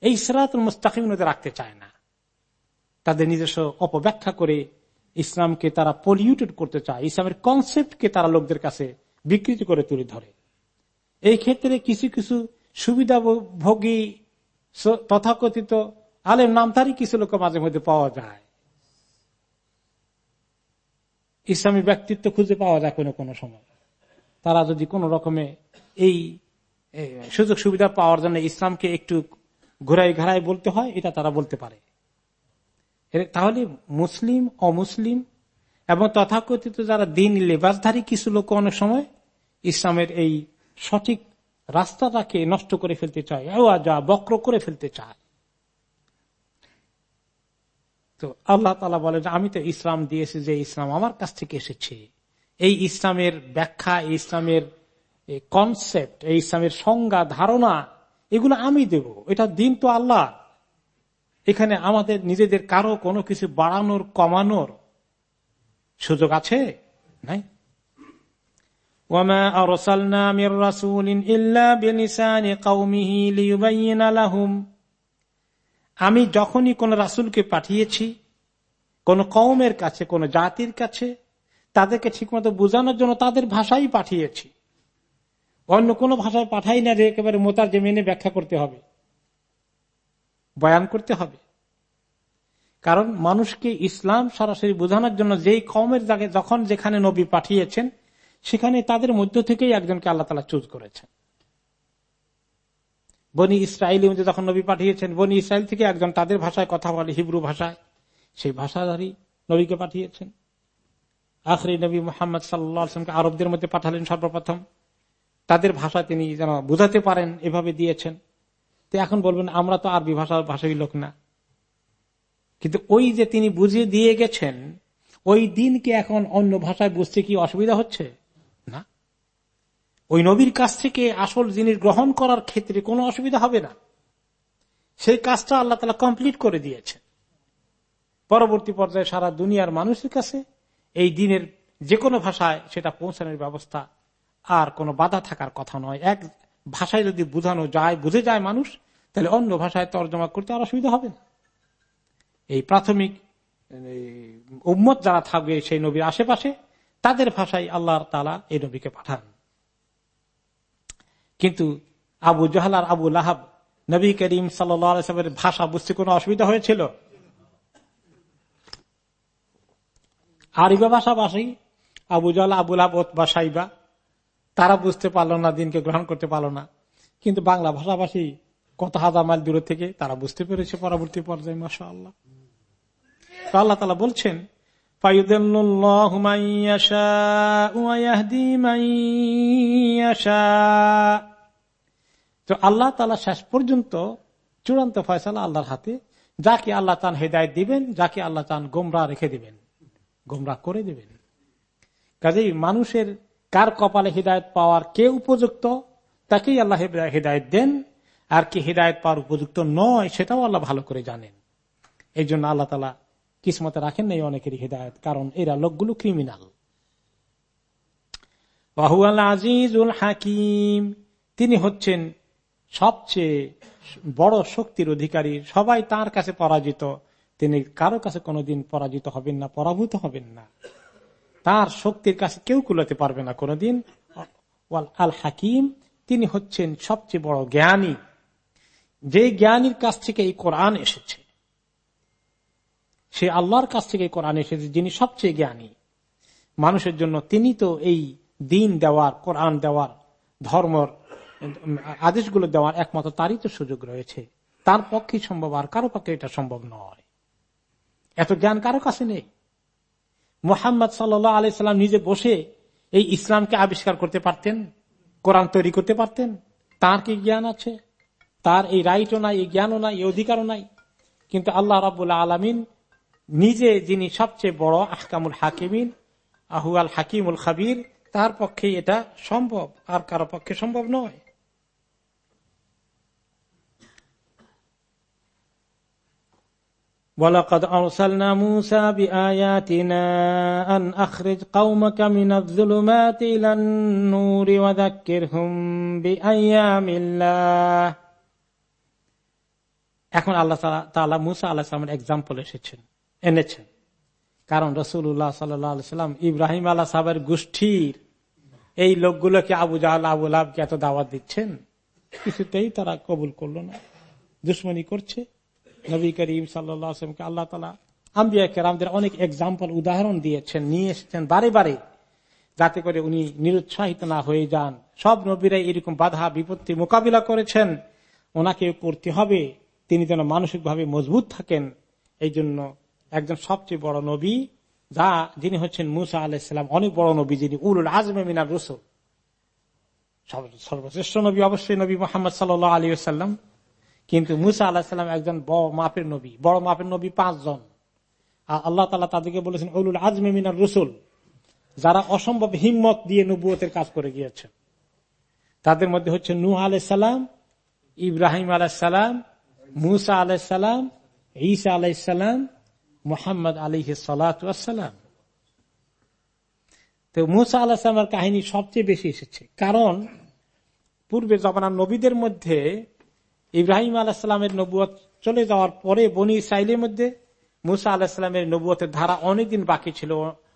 [SPEAKER 1] এই সেরাতুল মুস্তাকিম রাখতে চায় না। তাদের নিজস্ব অপব্যাখ্যা করে ইসলামকে তারা পলিউটেড করতে চায়, ইসলামের কনসেপ্টকে তারা লোকদের কাছে বিকৃতি করে তুলে ধরে। এই ক্ষেত্রে কিছু কিছু সুবিধাভোগী তথাকথিত আলেম নামধারী কিছু লোক মাঝে মধ্যে পাওয়া যায়। ইসলামী ব্যক্তিত্ব খুঁজে পাওয়া যায় কোনো কোনো সময়। তারা যদি কোন রকমে এই সুযোগ সুবিধা পাওয়ার জন্য ইসলামকে একটু ঘুরাই ঘাড়াই বলতে হয়, এটা তারা বলতে পারে। তাহলে মুসলিম, অমুসলিম এবং তথাকথিত যারা দিন লেবাসধারী কিছু লোক অনেক সময় ইসলামের এই সঠিক রাস্তাটাকে নষ্ট করে ফেলতে চায় যা বক্র করে ফেলতে চায়। তো আল্লাহ তালা বলে যে, আমি তো ইসলাম দিয়েছি যে ইসলাম আমার কাছ থেকে এসেছে। এই ইসলামের ব্যাখ্যা ইসলামের কনসেপ্ট এই ইসলামের সংজ্ঞা, ধারণা, এগুলো আমি দেব। এটা দিন তো আল্লাহ এখানে আমাদের নিজেদের কারও কোনো কিছু বাড়ানোর, কমানোর সুযোগ আছে? নাই? আমি যখনই কোন রাসুলকে পাঠিয়েছি, কোন কৌমের কাছে, কোন জাতির কাছে, তাদেরকে ঠিকমতো বোঝানোর জন্য তাদের ভাষাই পাঠিয়েছি। অন্য কোন ভাষায় পাঠাই না যে একেবারে মোতার যে মেনে ব্যাখ্যা করতে হবে। বয়ান করতে হবে। কারণ মানুষকে ইসলাম সরাসরি বোঝানোর জন্য যেই কমের জায়গায় যখন যেখানে নবী পাঠিয়েছেন, সেখানে তাদের মধ্য থেকেই একজনকে আল্লাহ তালা চুজ করেছেন। বনি ইসরায়েলি যখন নবী পাঠিয়েছেন, বনি ইসরায়েল থেকে একজন তাদের ভাষায় কথা বলে, হিব্রু ভাষায়। সেই ভাষাধারী নবীকে পাঠিয়েছেন। আখরি নবী মোহাম্মদ সাল্লামকে আরবদের মধ্যে পাঠালেন সর্বপ্রথম। তাদের ভাষা তিনি যেন বুঝাতে পারেন, এভাবে দিয়েছেন। তো এখন বলবেন, আমরা তো আরবি ভাষা ভাষাই লোক না। কিন্তু ওই যে তিনি বুঝিয়ে দিয়ে গেছেন, ওই দিনকে এখন অন্য ভাষায় বুঝতে কি অসুবিধা হচ্ছে? না। ওই নবীর কাছ থেকে আসল জিনিস গ্রহণ করার ক্ষেত্রে কোনো অসুবিধা হবে না। সেই কাজটা আল্লাহ তালা কমপ্লিট করে দিয়েছে পরবর্তী পর্যায়ে সারা দুনিয়ার মানুষের কাছে এই দিনের যে কোনো ভাষায় সেটা পৌঁছানোর ব্যবস্থা আর কোনো বাধা থাকার কথা নয়। এক ভাষায় যদি বোঝানো যায়, বুঝে যায় মানুষ তাহলে অন্য ভাষায় তর্জমা করতে আর অসুবিধা হবে এই প্রাথমিক উম্মত যারা থাকবে সেই নবীর আশেপাশে, তাদের ভাষায় আল্লাহ তালা এই নবীকে পাঠান। কিন্তু আবু জাহাল আর আবু লাহাব, নবী করিম সাল্লামের ভাষা বুঝতে কোনো অসুবিধা হয়েছিল? আরিবা ভাষাভাষী, আবু জাল আবুল আবত বা সাইবা, তারা বুঝতে পারল না, দিনকে গ্রহণ করতে পারল না। কিন্তু বাংলা ভাষাভাষী কত হাজার মাইল দূরে থেকে তারা বুঝতে পেরেছে পরবর্তী পর্যায়ে মাসা আল্লাহ আল্লাহ তালা বলছেন তো আল্লাহ তালা শেষ পর্যন্ত চূড়ান্ত ফয়সালা আল্লাহর হাতে, যাকে আল্লাহ চান হেদায়ত দিবেন, যাকে আল্লাহ চান গোমরা রেখে দিবেন, গোমরা করে দিবেন। কাজেই মানুষের কার কপালে হৃদায়ত পাওয়ার কে উপযুক্ত, তাকেই আল্লাহ হৃদায়ত দেন। আর কি হৃদায়ত পাওয়ার উপযুক্ত নয়, সেটাও আল্লাহ ভালো করে জানেন। এই জন্য আল্লাহ তালা কিসমতে রাখেন নাই অনেকেরই হৃদায়ত, কারণ এরা লোকগুলো ক্রিমিনাল বাহুয়াল আজিজুল হাকিম, তিনি হচ্ছেন সবচেয়ে বড় শক্তির অধিকারী, সবাই তার কাছে পরাজিত। তিনি কারও কাছে কোনোদিন পরাজিত হবেন না, পরাভূত হবেন না। তার শক্তির কাছে কেউ কুলাতে পারবে না কোনোদিন। আল হাকিম, তিনি হচ্ছেন সবচেয়ে বড় জ্ঞানী। যে জ্ঞানীর কাছ থেকে এই কোরআন এসেছে, সে আল্লাহর কাছ থেকে কোরআন এসেছে, যিনি সবচেয়ে জ্ঞানী। মানুষের জন্য তিনি তো এই দিন দেওয়ার, কোরআন দেওয়ার, ধর্মর আদেশগুলো দেওয়ার একমাত্র তারই তো সুযোগ রয়েছে। তার পক্ষে সম্ভব, আর কারও পক্ষে এটা সম্ভব নয়। এত জ্ঞান কারও কাছে নেই। মোহাম্মদ সাল্লাহ আলাইসাল্লাম নিজে বসে এই ইসলামকে আবিষ্কার করতে পারতেন, কোরআন তৈরি করতে পারতেন। তার কি জ্ঞান আছে? তার এই রাইটও নাই এই জ্ঞানও নাই এই অধিকারও নাই কিন্তু আল্লাহ রাবুল্লাহ আলমিন নিজে যিনি সবচেয়ে বড় আহকামুল হাকিমিন আহুয়াল হাকিমুল খাবির তার পক্ষে এটা সম্ভব আর কারো পক্ষে সম্ভব নয় ولقد أرسلنا موسى بآياتنا أن أخرج قومك من الظلمات إلى النور وذكرهم بأيام الله এখন আল্লাহ তালা মুসা আল্লাহ সালামের এক্সাম্পল এসেছেন, এনেছেন। কারণ রসুল্লাহ সাল্লাম ইব্রাহিম আল্লাহ সাহেবের গোষ্ঠীর এই লোকগুলোকে আবু জাহাল আবুল আবকে এত দাওয়াত দিচ্ছেন, কিছুতেই তারা কবুল করল না, দুশ্মনী করছে। নবী করিম সাল্লামকে আল্লাহ তালা আম্বিয়া কেরামদের অনেক এক্সাম্পল উদাহরণ দিয়েছেন, নিয়ে এসেছেন বারে বারে, যাতে করে উনি নিরুৎসাহিত না হয়ে যান। সব নবীরাই এরকম বাধা, বিপত্তি মোকাবিলা করেছেন। ওনাকে করতে হবে। তিনি যেন মানসিকভাবে মজবুত থাকেন, এই জন্য একজন সবচেয়ে বড় নবী, যা যিনি হচ্ছেন মুসা আলাহিসাম অনেক বড় নবী যিনি উল আজমে মিনার রসুল। সর্বশ্রেষ্ঠ নবী অবশ্যই নবী মোহাম্মদ সাল আলী সাল্লাম কিন্তু মুসা আল্লাহ সাল্লাম একজন বড় মাপের নবী, বড় মাপের নবী পাঁচজন। আর আল্লাহ তালা তাদেরকে বলেছেন, উলুল আজমে মিনার রসুল, যারা অসম্ভব হিম্মত দিয়ে নবুয়তের কাজ করে গিয়েছেন তাদের মধ্যে হচ্ছে নুহ আলাইসাল্লাম ইব্রাহিম আলাইসাল্লাম মুসা আলাইসাল্লাম ঈসা আলাইসাল্লাম মোহাম্মদ আলী সালাম। তো মুসা আলাহিসামের কাহিনী সবচেয়ে বেশি এসেছে। কারণ পূর্বে জমানার নবীদের মধ্যে ইব্রাহিম আলাহিসামের নবুয় চলে যাওয়ার পরে বনি ইসরায়েলের মধ্যে মুসা আলাহিসামের নবুয়তের ধারা অনেকদিন বাকি ছিল।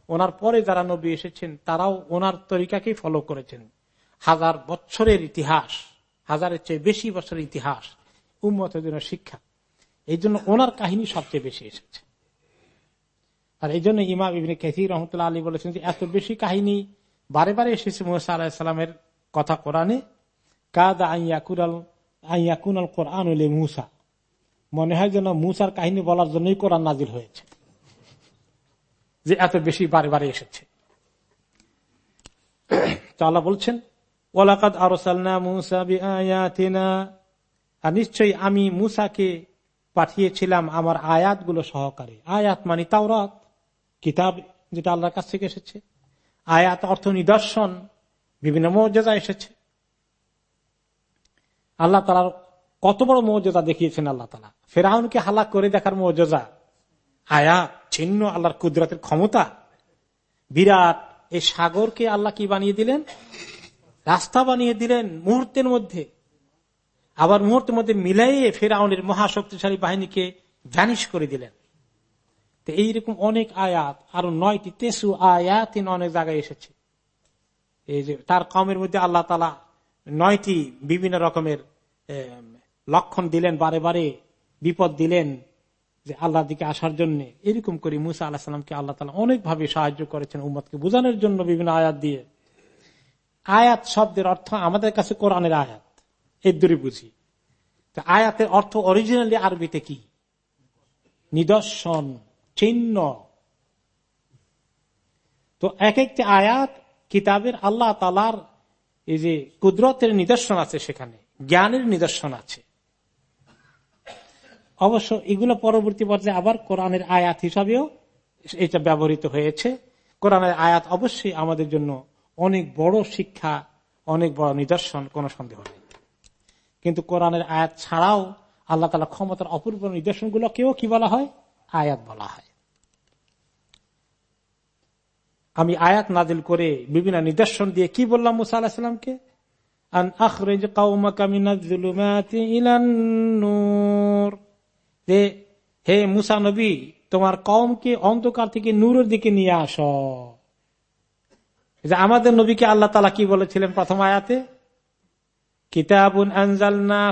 [SPEAKER 1] ওনার পরে যারা নবী এসেছেন, তারাও ওনার তরিকাকেই ফলো করেছেন। হাজার বছরের ইতিহাস, হাজারের চেয়ে বেশি বছরের ইতিহাস। উম্মতের জন্য শিক্ষা। এই জন্য ওনার কাহিনী সবচেয়ে বেশি এসেছে। আর এই জন্য ইমাম ইবিন কেথি রহমতুল্লাহ আলী বলেছেন যে, এত বেশি কাহিনী বারে বারে এসেছে মুসা আলাহিসাল্লামের কথা কোরআনে। কাদা আইয়াকুরাল মুসা। মনে হয় যেন মুসার কাহিনী বলার জন্যই কোরআন নাজিল হয়েছে। যে এত বেশি বারে বারে এসেছে। আল্লাহ বলছেন ওলাকাদ আরসালনা মুসা বিআয়াতিনা আর নিশ্চয়ই আমি মুসাকে পাঠিয়েছিলাম আমার আয়াতগুলো সহকারে। আয়াত মানে তাওরাত, কিতাব যেটা আল্লাহর কাছ থেকে এসেছে। আয়াত অর্থ নিদর্শন, বিভিন্ন মর্যাদা এসেছে। আল্লাহ তালার কত বড় মর্যাদা দেখিয়েছেন আল্লাহ তালা ফেরাউনকে হালাক করে দেখার মর্যাদা, আয়াত ছিন্ন আল্লাহর কুদরতের ক্ষমতা। বিরাট এই সাগরকে আল্লাহ কি বানিয়ে দিলেন? রাস্তা বানিয়ে দিলেন মুহূর্তের মধ্যে। আবার মুহূর্তের মধ্যে মিলাইয়ে ফেরাউনের মহাশক্তিশালী বাহিনীকে ভ্যানিশ করে দিলেন। তো এইরকম অনেক আয়াত, আরও নয়টি তেসু আয়াত অনেক জায়গায় এসেছে। এই যে তার কমের মধ্যে আল্লাহ তালা নয়টি বিভিন্ন রকমের লক্ষণ দিলেন, বারে বারে বিপদ দিলেন যে আল্লাহ দিকে আসার জন্য। এরকম করে মুসা আল্লাহ সাল্লামকে আল্লাহ তালা অনেকভাবে সাহায্য করেছেন উম্মদকে বোঝানোর জন্য বিভিন্ন আয়াত দিয়ে। আয়াত শব্দের অর্থ আমাদের কাছে কোরআনের আয়াত। এর দূরে বুঝি। আয়াতের অর্থ অরিজিনালি আরবিতে কি? নিদর্শন, চিহ্ন। তো এক একটি আয়াত কিতাবের আল্লাহ তালার এই যে কুদরতের নিদর্শন আছে সেখানে, জ্ঞানের নিদর্শন আছে। অবশ্য এগুলো পরবর্তী পর্যায়ে আবার কোরআনের আয়াত হিসাবেও এটা ব্যবহৃত হয়েছে। কোরআনের আয়াত অবশ্যই আমাদের জন্য অনেক বড় শিক্ষা, অনেক বড় নিদর্শন, কোন সন্দেহ নেই। কিন্তু কোরআনের আয়াত ছাড়াও আল্লাহ তালা ক্ষমতার অপূর্ব নিদর্শনগুলোকেও কি বলা হয়? আয়াত বলা হয়। আমি আয়াত নাজিল করে বিভিন্ন নিদর্শন দিয়ে কি বললাম মুসা আলাহিসামকে হে মুসা নবী, তোমার কমকে অন্ধকার থেকে নূরের দিকে নিয়ে আস। যে আমাদের নবীকে আল্লাহ তালা কি বলেছিলেন প্রথম আয়াতে? কিতাবুন আনজালনা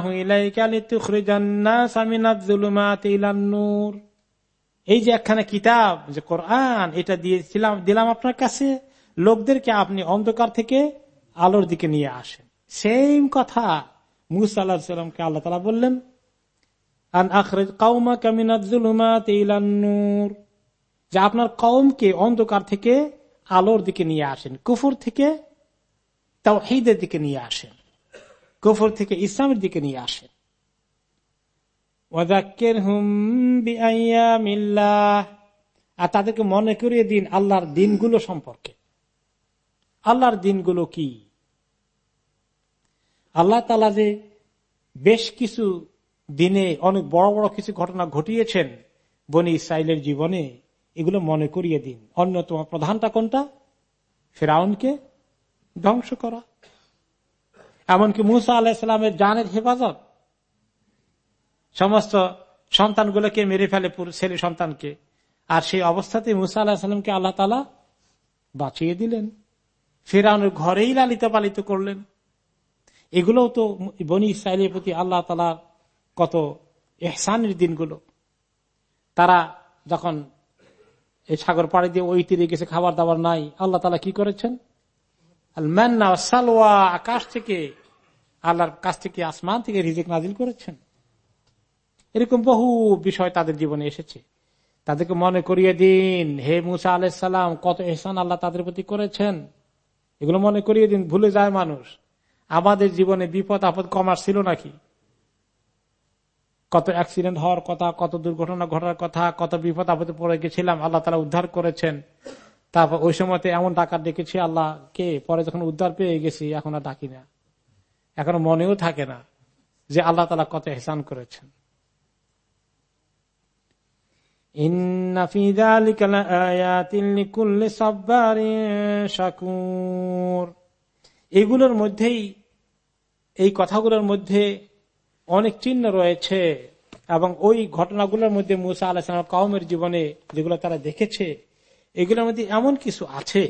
[SPEAKER 1] নূর। এই যে একখানা কিতাব, যে কোরআন, এটা দিয়েছিলাম, দিলাম আপনার কাছে, লোকদেরকে আপনি অন্ধকার থেকে আলোর দিকে নিয়ে আসেন। সেম কথা মুসা আল্লাহ সাল্লামকে তালা বললেন যে আপনার কৌমকে অন্ধকার থেকে আলোর দিকে নিয়ে আসেন, কুফুর থেকে তাও হিদের দিকে নিয়ে আসেন। কুফুর থেকে ইসলামের দিকে নিয়ে আসেন আর তাদেরকে মনে করিয়ে দিন আল্লাহর দিনগুলো সম্পর্কে। আল্লাহর দিনগুলো কি? আল্লাহ তালা যে বেশ কিছু দিনে অনেক বড় বড় কিছু ঘটনা ঘটিয়েছেন বনি ইসরায়েলের জীবনে, এগুলো মনে করিয়ে দিন। অন্যতম প্রধানটা কোনটা? ফেরাউনকে ধ্বংস করা। এমনকি মুসা আলাহিসামের জানের হেফাজত। সমস্ত সন্তানগুলোকে মেরে ফেলে ছেলে সন্তানকে। আর সেই অবস্থাতে মুসা আলাহিসামকে আল্লাহ তালা বাঁচিয়ে দিলেন। ফেরাউনের ঘরেই লালিত পালিত করলেন। এগুলোও তো বনি ইসরায়েলের প্রতি আল্লাহ তালা কত এহসানের দিনগুলো। তারা যখন এই সাগর পাড়ি দিয়ে ওই তীরে গেছে, খাবার দাবার নাই, আল্লাহ তালা কি করেছেন? আকাশ থেকে, আল্লাহর কাছ থেকে আসমান থেকে রিজিক নাজিল করেছেন। এরকম বহু বিষয় তাদের জীবনে এসেছে। তাদেরকে মনে করিয়ে দিন, হে মুসা আলাইসাল্লাম কত এহসান আল্লাহ তাদের প্রতি করেছেন। এগুলো মনে করিয়ে দিন, ভুলে যায় মানুষ। আমাদের জীবনে বিপদ, আপদ কমার ছিল নাকি? কত অ্যাক্সিডেন্ট হওয়ার কথা, কত দুর্ঘটনা ঘটার কথা, কত বিপদ, আপদে পড়ে গেছিলাম, আল্লাহ তালা উদ্ধার করেছেন। তারপর ওই সময় এমন ডাকাত ডেকেছি আল্লাহ কে পরে যখন উদ্ধার পেয়ে গেছি, এখন আর ডাকি না। এখন মনেও থাকে না যে আল্লাহ তালা কত হেসান করেছেন। এগুলোর মধ্যেই, এই কথাগুলোর মধ্যে অনেক চিহ্ন রয়েছে এবং ওই ঘটনাগুলোর মধ্যে মুসা আলাহ কওমের জীবনে যেগুলো তারা দেখেছে এগুলোর মধ্যে এমন কিছু আছে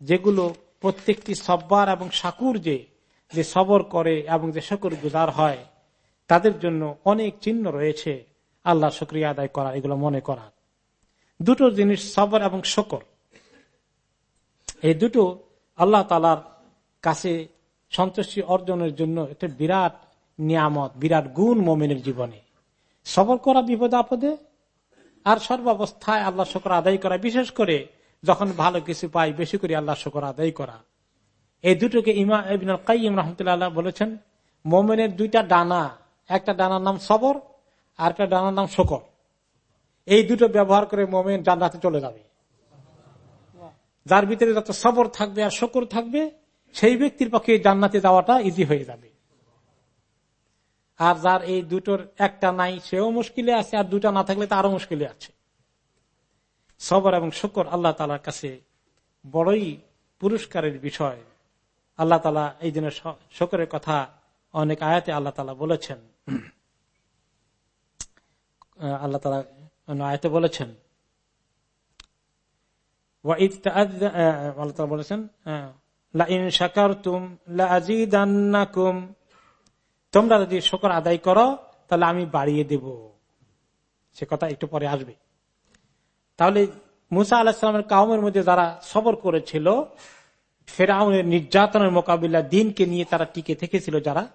[SPEAKER 1] যেগুলো প্রত্যেকটি সব্বার এবং সাকুর যে যে সবর করে এবং যে শকুর গুজার হয়, তাদের জন্য অনেক চিহ্ন রয়েছে আল্লাহ শুক্রিয়া আদায় করা এগুলো মনে করা দুটো জিনিস সবর এবং শকর। এই দুটো আল্লাহ তালার কাছে সন্তুষ্টি অর্জনের জন্য একটা বিরাট নিয়ামত, বিরাট গুণ মোমেনের জীবনে। সবর করা বিপদ আপদে আর সর্বাবস্থায় আল্লাহ শকর আদায় করা, বিশেষ করে যখন ভালো কিছু পাই, বেশি করে আল্লাহ শকর আদায় করা। এই দুটোকে ইমা কাইম রহমতুল্লাহ বলেছেন, মোমেনের দুইটা ডানা, একটা ডানার নাম সবর, আর একটা ডানার নাম শকর। এই দুটো ব্যবহার করে মোমেন জান্নাতে চলে যাবে। যার ভিতরে যত সবর থাকবে আর শকর থাকবে, সেই ব্যক্তির পক্ষে জান্নাতে যাওয়াটা ইজি হয়ে যাবে। আর যার এই দুটোর একটা নাই, সেও মুশকিলে আছে, আর দুটা না থাকলে তো আরও মুশকিলে আছে। সবর এবং শকর আল্লাহ তালার কাছে বড়ই পুরস্কারের বিষয়। আল্লাহ তালা এই দিনের শকরের কথা অনেক আয়াতে আল্লাহ তালা বলেছেন। আল্লাহ তালা আয়াতে বলেছেন। আল্লাহ বলেছেন তোমরা যদি শকর আদায় করো, তাহলে আমি বাড়িয়ে দেব। সে কথা একটু পরে আসবে। তাহলে মুসা আলাহিসামের কাউমের মধ্যে যারা সবর করেছিল, ফেরাউনের নির্যাতনের মোকাবিলা দিনকে নিয়ে তারা টিকে থেকেছিল যারা,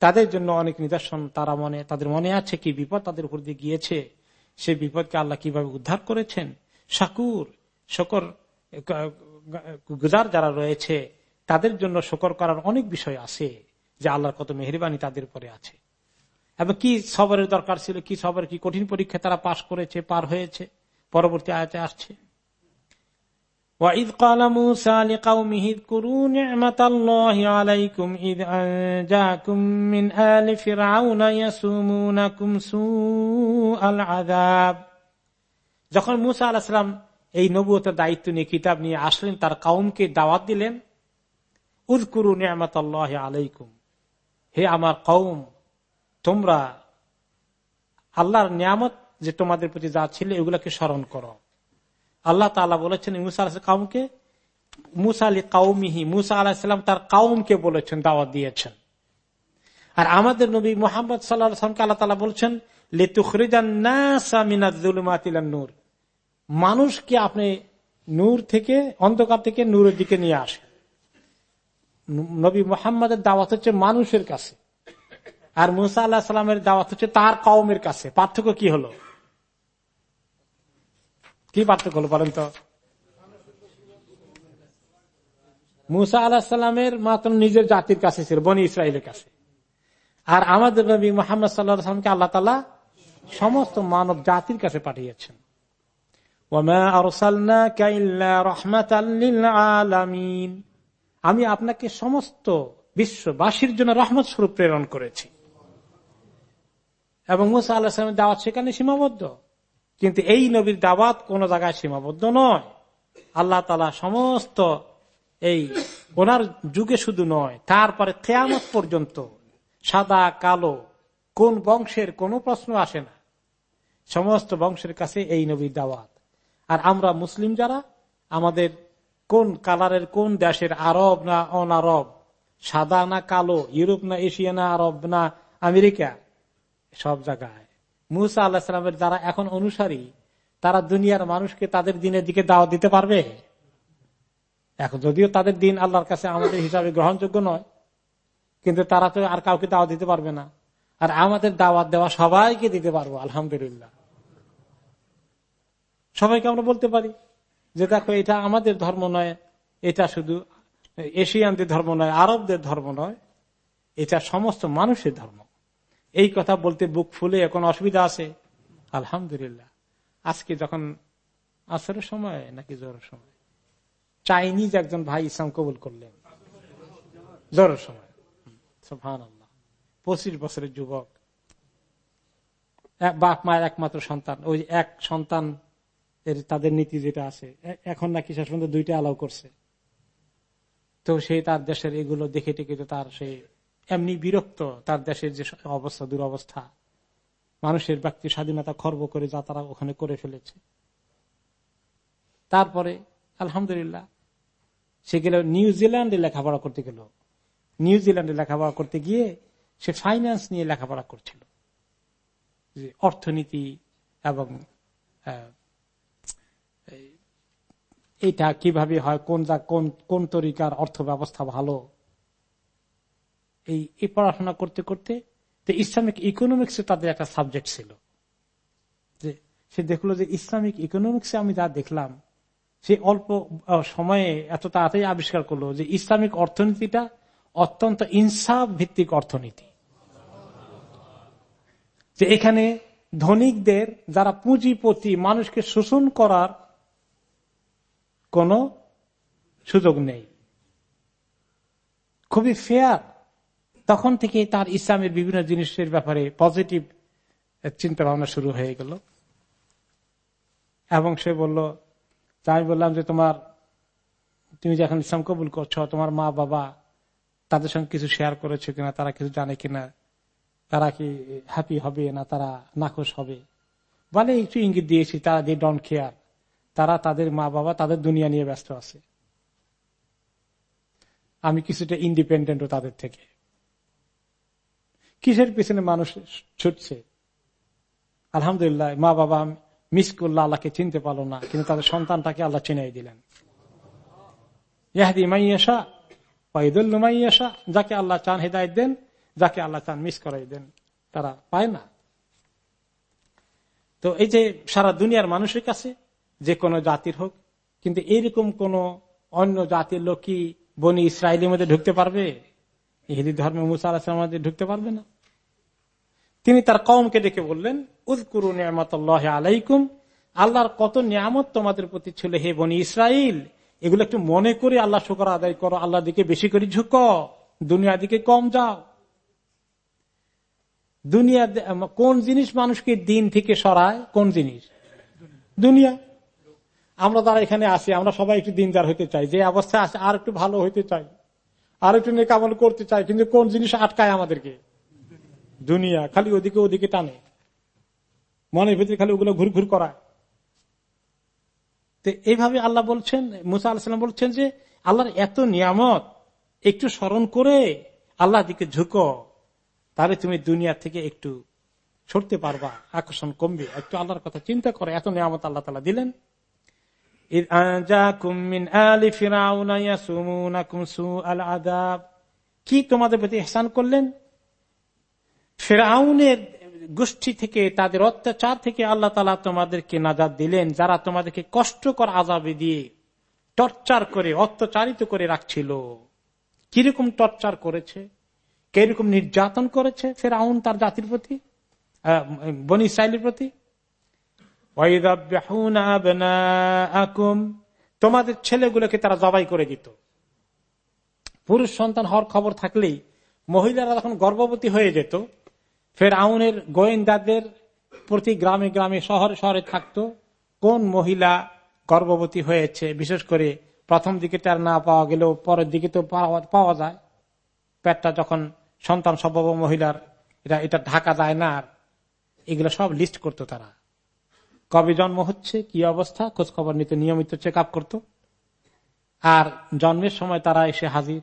[SPEAKER 1] তাদের জন্য অনেক নিদর্শন তারা মনে, তাদের মনে আছে কি বিপদ তাদের উপর দিয়ে গিয়েছে। সেই বিপদকে আল্লাহ কীভাবে উদ্ধার করেছেন? শাকুর, শকর গুজার যারা রয়েছে, তাদের জন্য শকর করার অনেক বিষয় আছে। যে আল্লাহর কত মেহরবানি তাদের উপরে আছে এবং কি সবরের দরকার ছিল কি সবর কি কঠিন পরীক্ষা তারা পাশ করেছে পার হয়েছে পরবর্তী আয়তে আসছে وإذ قال موسى لقومه اذكروا نعمة الله عليكم إذ أنجاكم من آل فرعون يسومونكم سوء العذاب যখন মুসা আলাহাম এই নবুয়তের দায়িত্ব নিয়ে কিতাব নিয়ে আসলেন তার কাউমকে দাওয়াত দিলেন উদকুরু নিয়ামত আল্লাহ আলাইকুম হে আমার কৌম তোমরা আল্লাহর নিয়ামত যে তোমাদের প্রতি যা ছিল এগুলাকে স্মরণ করো। আল্লাহ তালা বলেছেন মুসা আলাহ কাউমকে মুসা আলী কাউমিহি মুসা আলাহিসাম তার কাউমকে বলেছেন, দাওয়াত দিয়েছেন। আর আমাদের নবী মোহাম্মদ সাল্লাহামকে আল্লাহ তালা বলছেন নূর। মানুষকে আপনি নূর থেকে, অন্ধকার থেকে নূরের দিকে নিয়ে আসেন। নবী মোহাম্মদের দাওয়াত হচ্ছে মানুষের কাছে। আর মুসা আল্লাহ সাল্লামের দাওয়াত হচ্ছে তার কওমের কাছে। পার্থক্য কি হলো? কি পার্থক্য হলো বলেন তো? মুসা আল্লাহ সাল্লামের মাত্র নিজের জাতির কাছে ছিল, বনি ইসরায়েলের কাছে। আর আমাদের নবী মোহাম্মদ সাল্লাহামকে আল্লাহ তালা সমস্ত মানব জাতির কাছে পাঠিয়েছেন। আমি আপনাকে সমস্ত বিশ্ববাসীর জন্য রহমত স্বরূপ প্রেরণ করেছি। এবং মুসা আল্লাহামের দাওয়াত সেখানে সীমাবদ্ধ। কিন্তু এই নবীর দাওয়াত কোন জায়গায় সীমাবদ্ধ নয়। আল্লাহ তালা সমস্ত এই ওনার যুগে শুধু নয়, তারপরে থেয়ামত পর্যন্ত সাদা, কালো, কোন বংশের কোনো প্রশ্ন আসে না। সমস্ত বংশের কাছে এই নবীর দাওয়াত। আর আমরা মুসলিম যারা, আমাদের কোন কালারের কোন দেশের আরব না অনারব? সাদা না কালো? ইউরোপ না এশিয়া না আরব না আমেরিকা? সব জায়গায়। মুসা আল্লাহ সালামের যারা এখন অনুসারী, তারা দুনিয়ার মানুষকে তাদের দিনের দিকে দাওয়া দিতে পারবে? এখন যদিও তাদের দিন আল্লাহর কাছে আমাদের হিসাবে গ্রহণযোগ্য নয়, কিন্তু তারা তো আর কাউকে দাওয়া দিতে পারবে না। আর আমাদের দাওয়াত দেওয়া সবাইকে দিতে পারব, আলহামদুলিল্লাহ। সবাইকে আমরা বলতে পারি যে দেখো, এটা আমাদের ধর্ম নয়, এটা শুধু এশিয়ানদের ধর্ম নয়, আরবদের ধর্ম নয়, এটা সমস্ত মানুষের ধর্ম। এই কথা বলতে বুক ফুলে এখন অসুবিধা আছে? আলহামদুলিল্লাহ। আজকে যখন আসরের সময় নাকি জ্বরের সময়? চাইনিজ একজন ভাই ইসলাম কবুল করলেন। জ্বরের সময়। পঁচিশ বছরের যুবক। বাপ, মায়ের একমাত্র সন্তান। ওই এক সন্তান তাদের নীতি যেটা আছে এখন নাকি শেষ পর্যন্ত দুইটা অ্যালাউ করছে। তো সেই তার দেশের এগুলো দেখে টেকে তো তার সেই এমনি বিরক্ত তার দেশের যে অবস্থা, দুরবস্থা। মানুষের ব্যক্তি স্বাধীনতা খর্ব করে যা তারা ওখানে করে ফেলেছে। তারপরে, আলহামদুলিল্লাহ, সে গেল নিউজিল্যান্ডে লেখাপড়া করতে গেল। নিউজিল্যান্ডে লেখাপড়া করতে গিয়ে সে ফাইন্যান্স নিয়ে লেখাপড়া করছিল। যে অর্থনীতি এবং এটা কীভাবে হয়, কোন কোন কোন তরিকার অর্থ ব্যবস্থা ভালো? এই পড়াশোনা করতে করতে ইসলামিক ইকোনমিক্স তাদের একটা সাবজেক্ট ছিল। যে সে দেখল যে ইসলামিক ইকোনমিক্সে আমি যা দেখলাম, সে অল্প সময়ে এত তাড়াতাড়ি আবিষ্কার করল যে ইসলামিক অর্থনীতিটা অত্যন্ত ইনসাফ ভিত্তিক অর্থনীতি। যে এখানে ধনিকদের, যারা পুঁজিপতি, মানুষকে শোষণ করার কোন সুযোগ নেই। খুবই ফেয়ার তখন থেকে তার ইসলামের বিভিন্ন জিনিসের ব্যাপারে পজিটিভ চিন্তা ভাবনা শুরু হয়ে গেল। এবং সে বলল আমি বললাম যে তোমার, তুমি যখন ইসলাম কবুল করছ, তোমার মা বাবা তাদের সঙ্গে কিছু শেয়ার করেছে কিনা, তারা কিছু জানে কিনা, তারা কি হ্যাপি হবে না, তারা নাকশ হবে? বলে একটু ইঙ্গিত দিয়েছি, তারা দিয়ে ডন কেয়ার তারা তাদের মা বাবা তাদের দুনিয়া নিয়ে ব্যস্ত আছে। আমি কিছুটা ইন্ডিপেন্ডেন্টও তাদের থেকে। কিসের পিছনে মানুষ ছুটছে? আলহামদুলিল্লাহ মা বাবা মিস করল আল্লাহকে চিনতে পারল না, কিন্তু তাদের সন্তানটাকে আল্লাহ চিনাই দিলেন। ইয়াহাদি মাইয়াশা ওয়াইদুল্লু মাইয়াশা যাকে আল্লাহ চান হেদায়ত দেন, যাকে আল্লাহ চান মিস করাই দেন। তারা পায় না। তো এই যে সারা দুনিয়ার মানুষের কাছে যে কোনো জাতির হোক, কিন্তু এইরকম কোন অন্য জাতির লোক কি বনি ইসরায়েলের মধ্যে ঢুকতে পারবে? ইহুদি ধর্মে মুসা আলাহাম মধ্যে ঢুকতে পারবে না। তিনি তার কমকে ডেকে বললেন উদকুরু নিয়ামতাল্লাহ আলাইকুম। আল্লাহর কত নিয়ামত তোমাদের প্রতি ছিল হে বনি ইসরায়েল? এগুলো একটু মনে করে আল্লাহ শুকর আদায় করো আল্লাহ দিকে বেশি করে ঝুঁক। দুনিয়া দিকে কম যাও। দুনিয়া কোন জিনিস মানুষকে দিন থেকে সরায়? কোন জিনিস? দুনিয়া। আমরা তারা এখানে আসি আমরা সবাই একটু দিনদার হইতে চাই। যে অবস্থায় আছে, আর একটু ভালো হইতে চাই। আর একটু নেকামল করতে চাই, কিন্তু কোন জিনিস আটকায় আমাদেরকে? দুনিয়া, খালি ওদিকে ওদিকে টানে। মনের ভিতরে খালি ওগুলো ঘুর ঘুর করায়। তো এইভাবে আল্লাহ বলছেন, মুসা আল্লাহাম বলছেন যে, আল্লাহর এত নিয়ামত, একটু স্মরণ করে আল্লাহ দিকে ঝুঁকো, তাহলে তুমি দুনিয়া থেকে একটু ছড়তে পারবা, আকর্ষণ কমবে। একটু আল্লাহর কথা চিন্তা করে, এত নিয়ামত আল্লাহ তালা দিলেন। কি তোমাদের প্রতি এহসান করলেন? ফেরাউনের গোষ্ঠী থেকে, তাদের অত্যাচার থেকে আল্লাহ তালা তোমাদেরকে নাজাদ দিলেন, যারা তোমাদেরকে কষ্টকর আজাবে দিয়ে টর্চার করে, অত্যাচারিত করে রাখছিল। কীরকম টর্চার করেছে? কীরকম নির্যাতন করেছে ফেরাউন তার জাতির প্রতি? বনি ইসরায়েলের প্রতি? তোমাদের ছেলেগুলোকে তারা জবাই করে দিত। পুরুষ সন্তান হওয়ার খবর থাকলেই মহিলারা যখন গর্ভবতী হয়ে যেত ফের আউনের গোয়েন্দাদের প্রতি গ্রামে গ্রামে, শহরে শহরে থাকতো কোন মহিলা গর্ভবতী হয়েছে, বিশেষ করে প্রথম দিকে তার না পাওয়া গেলেও পরের দিকে তো পাওয়া যায়। পেটটা যখন সন্তান সম্ভব মহিলার, এটা এটা ঢাকা যায় না এগুলো সব লিস্ট করতো তারা। কবে জন্ম হচ্ছে, কি অবস্থা খোঁজ খবর নিতে নিয়মিত চেক আপ করতো। আর জন্মের সময় তারা এসে হাজির,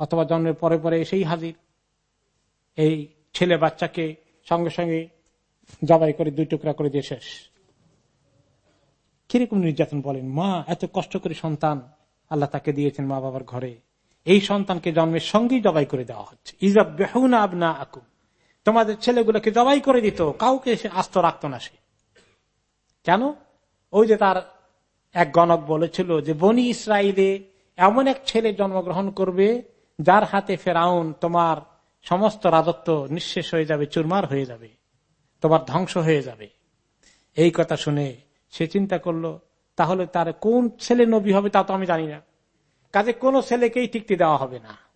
[SPEAKER 1] অথবা জন্মের পরে পরে এসেই হাজির। এই ছেলে বাচ্চাকে সঙ্গে সঙ্গে জবাই করে দুই টুকরা করে দিয়ে শেষ। কীরকম নির্যাতন বলেন? মা, এত কষ্ট করে সন্তান আল্লাহ তাকে দিয়েছেন মা বাবার ঘরে। এই সন্তানকে জন্মের সঙ্গেই জবাই করে দেওয়া হচ্ছে। ইজাব বেহুনা আবনা আকুম তোমাদের ছেলেগুলোকে জবাই করে দিত, কাউকে সে আস্ত রাখত না সে। কেন? ওই যে তার এক গণক বলেছিল যে, বনি ইসরায়েলে এমন এক ছেলে জন্মগ্রহণ করবে, যার হাতে ফেরাউন তোমার সমস্ত রাজত্ব নিঃশেষ হয়ে যাবে, চুরমার হয়ে যাবে, তোমার ধ্বংস হয়ে যাবে। এই কথা শুনে সে চিন্তা করল, তাহলে তার কোন ছেলে নবী হবে তা তো আমি জানি না। কাজে কোন ছেলেকেই টিকতে দেওয়া হবে না।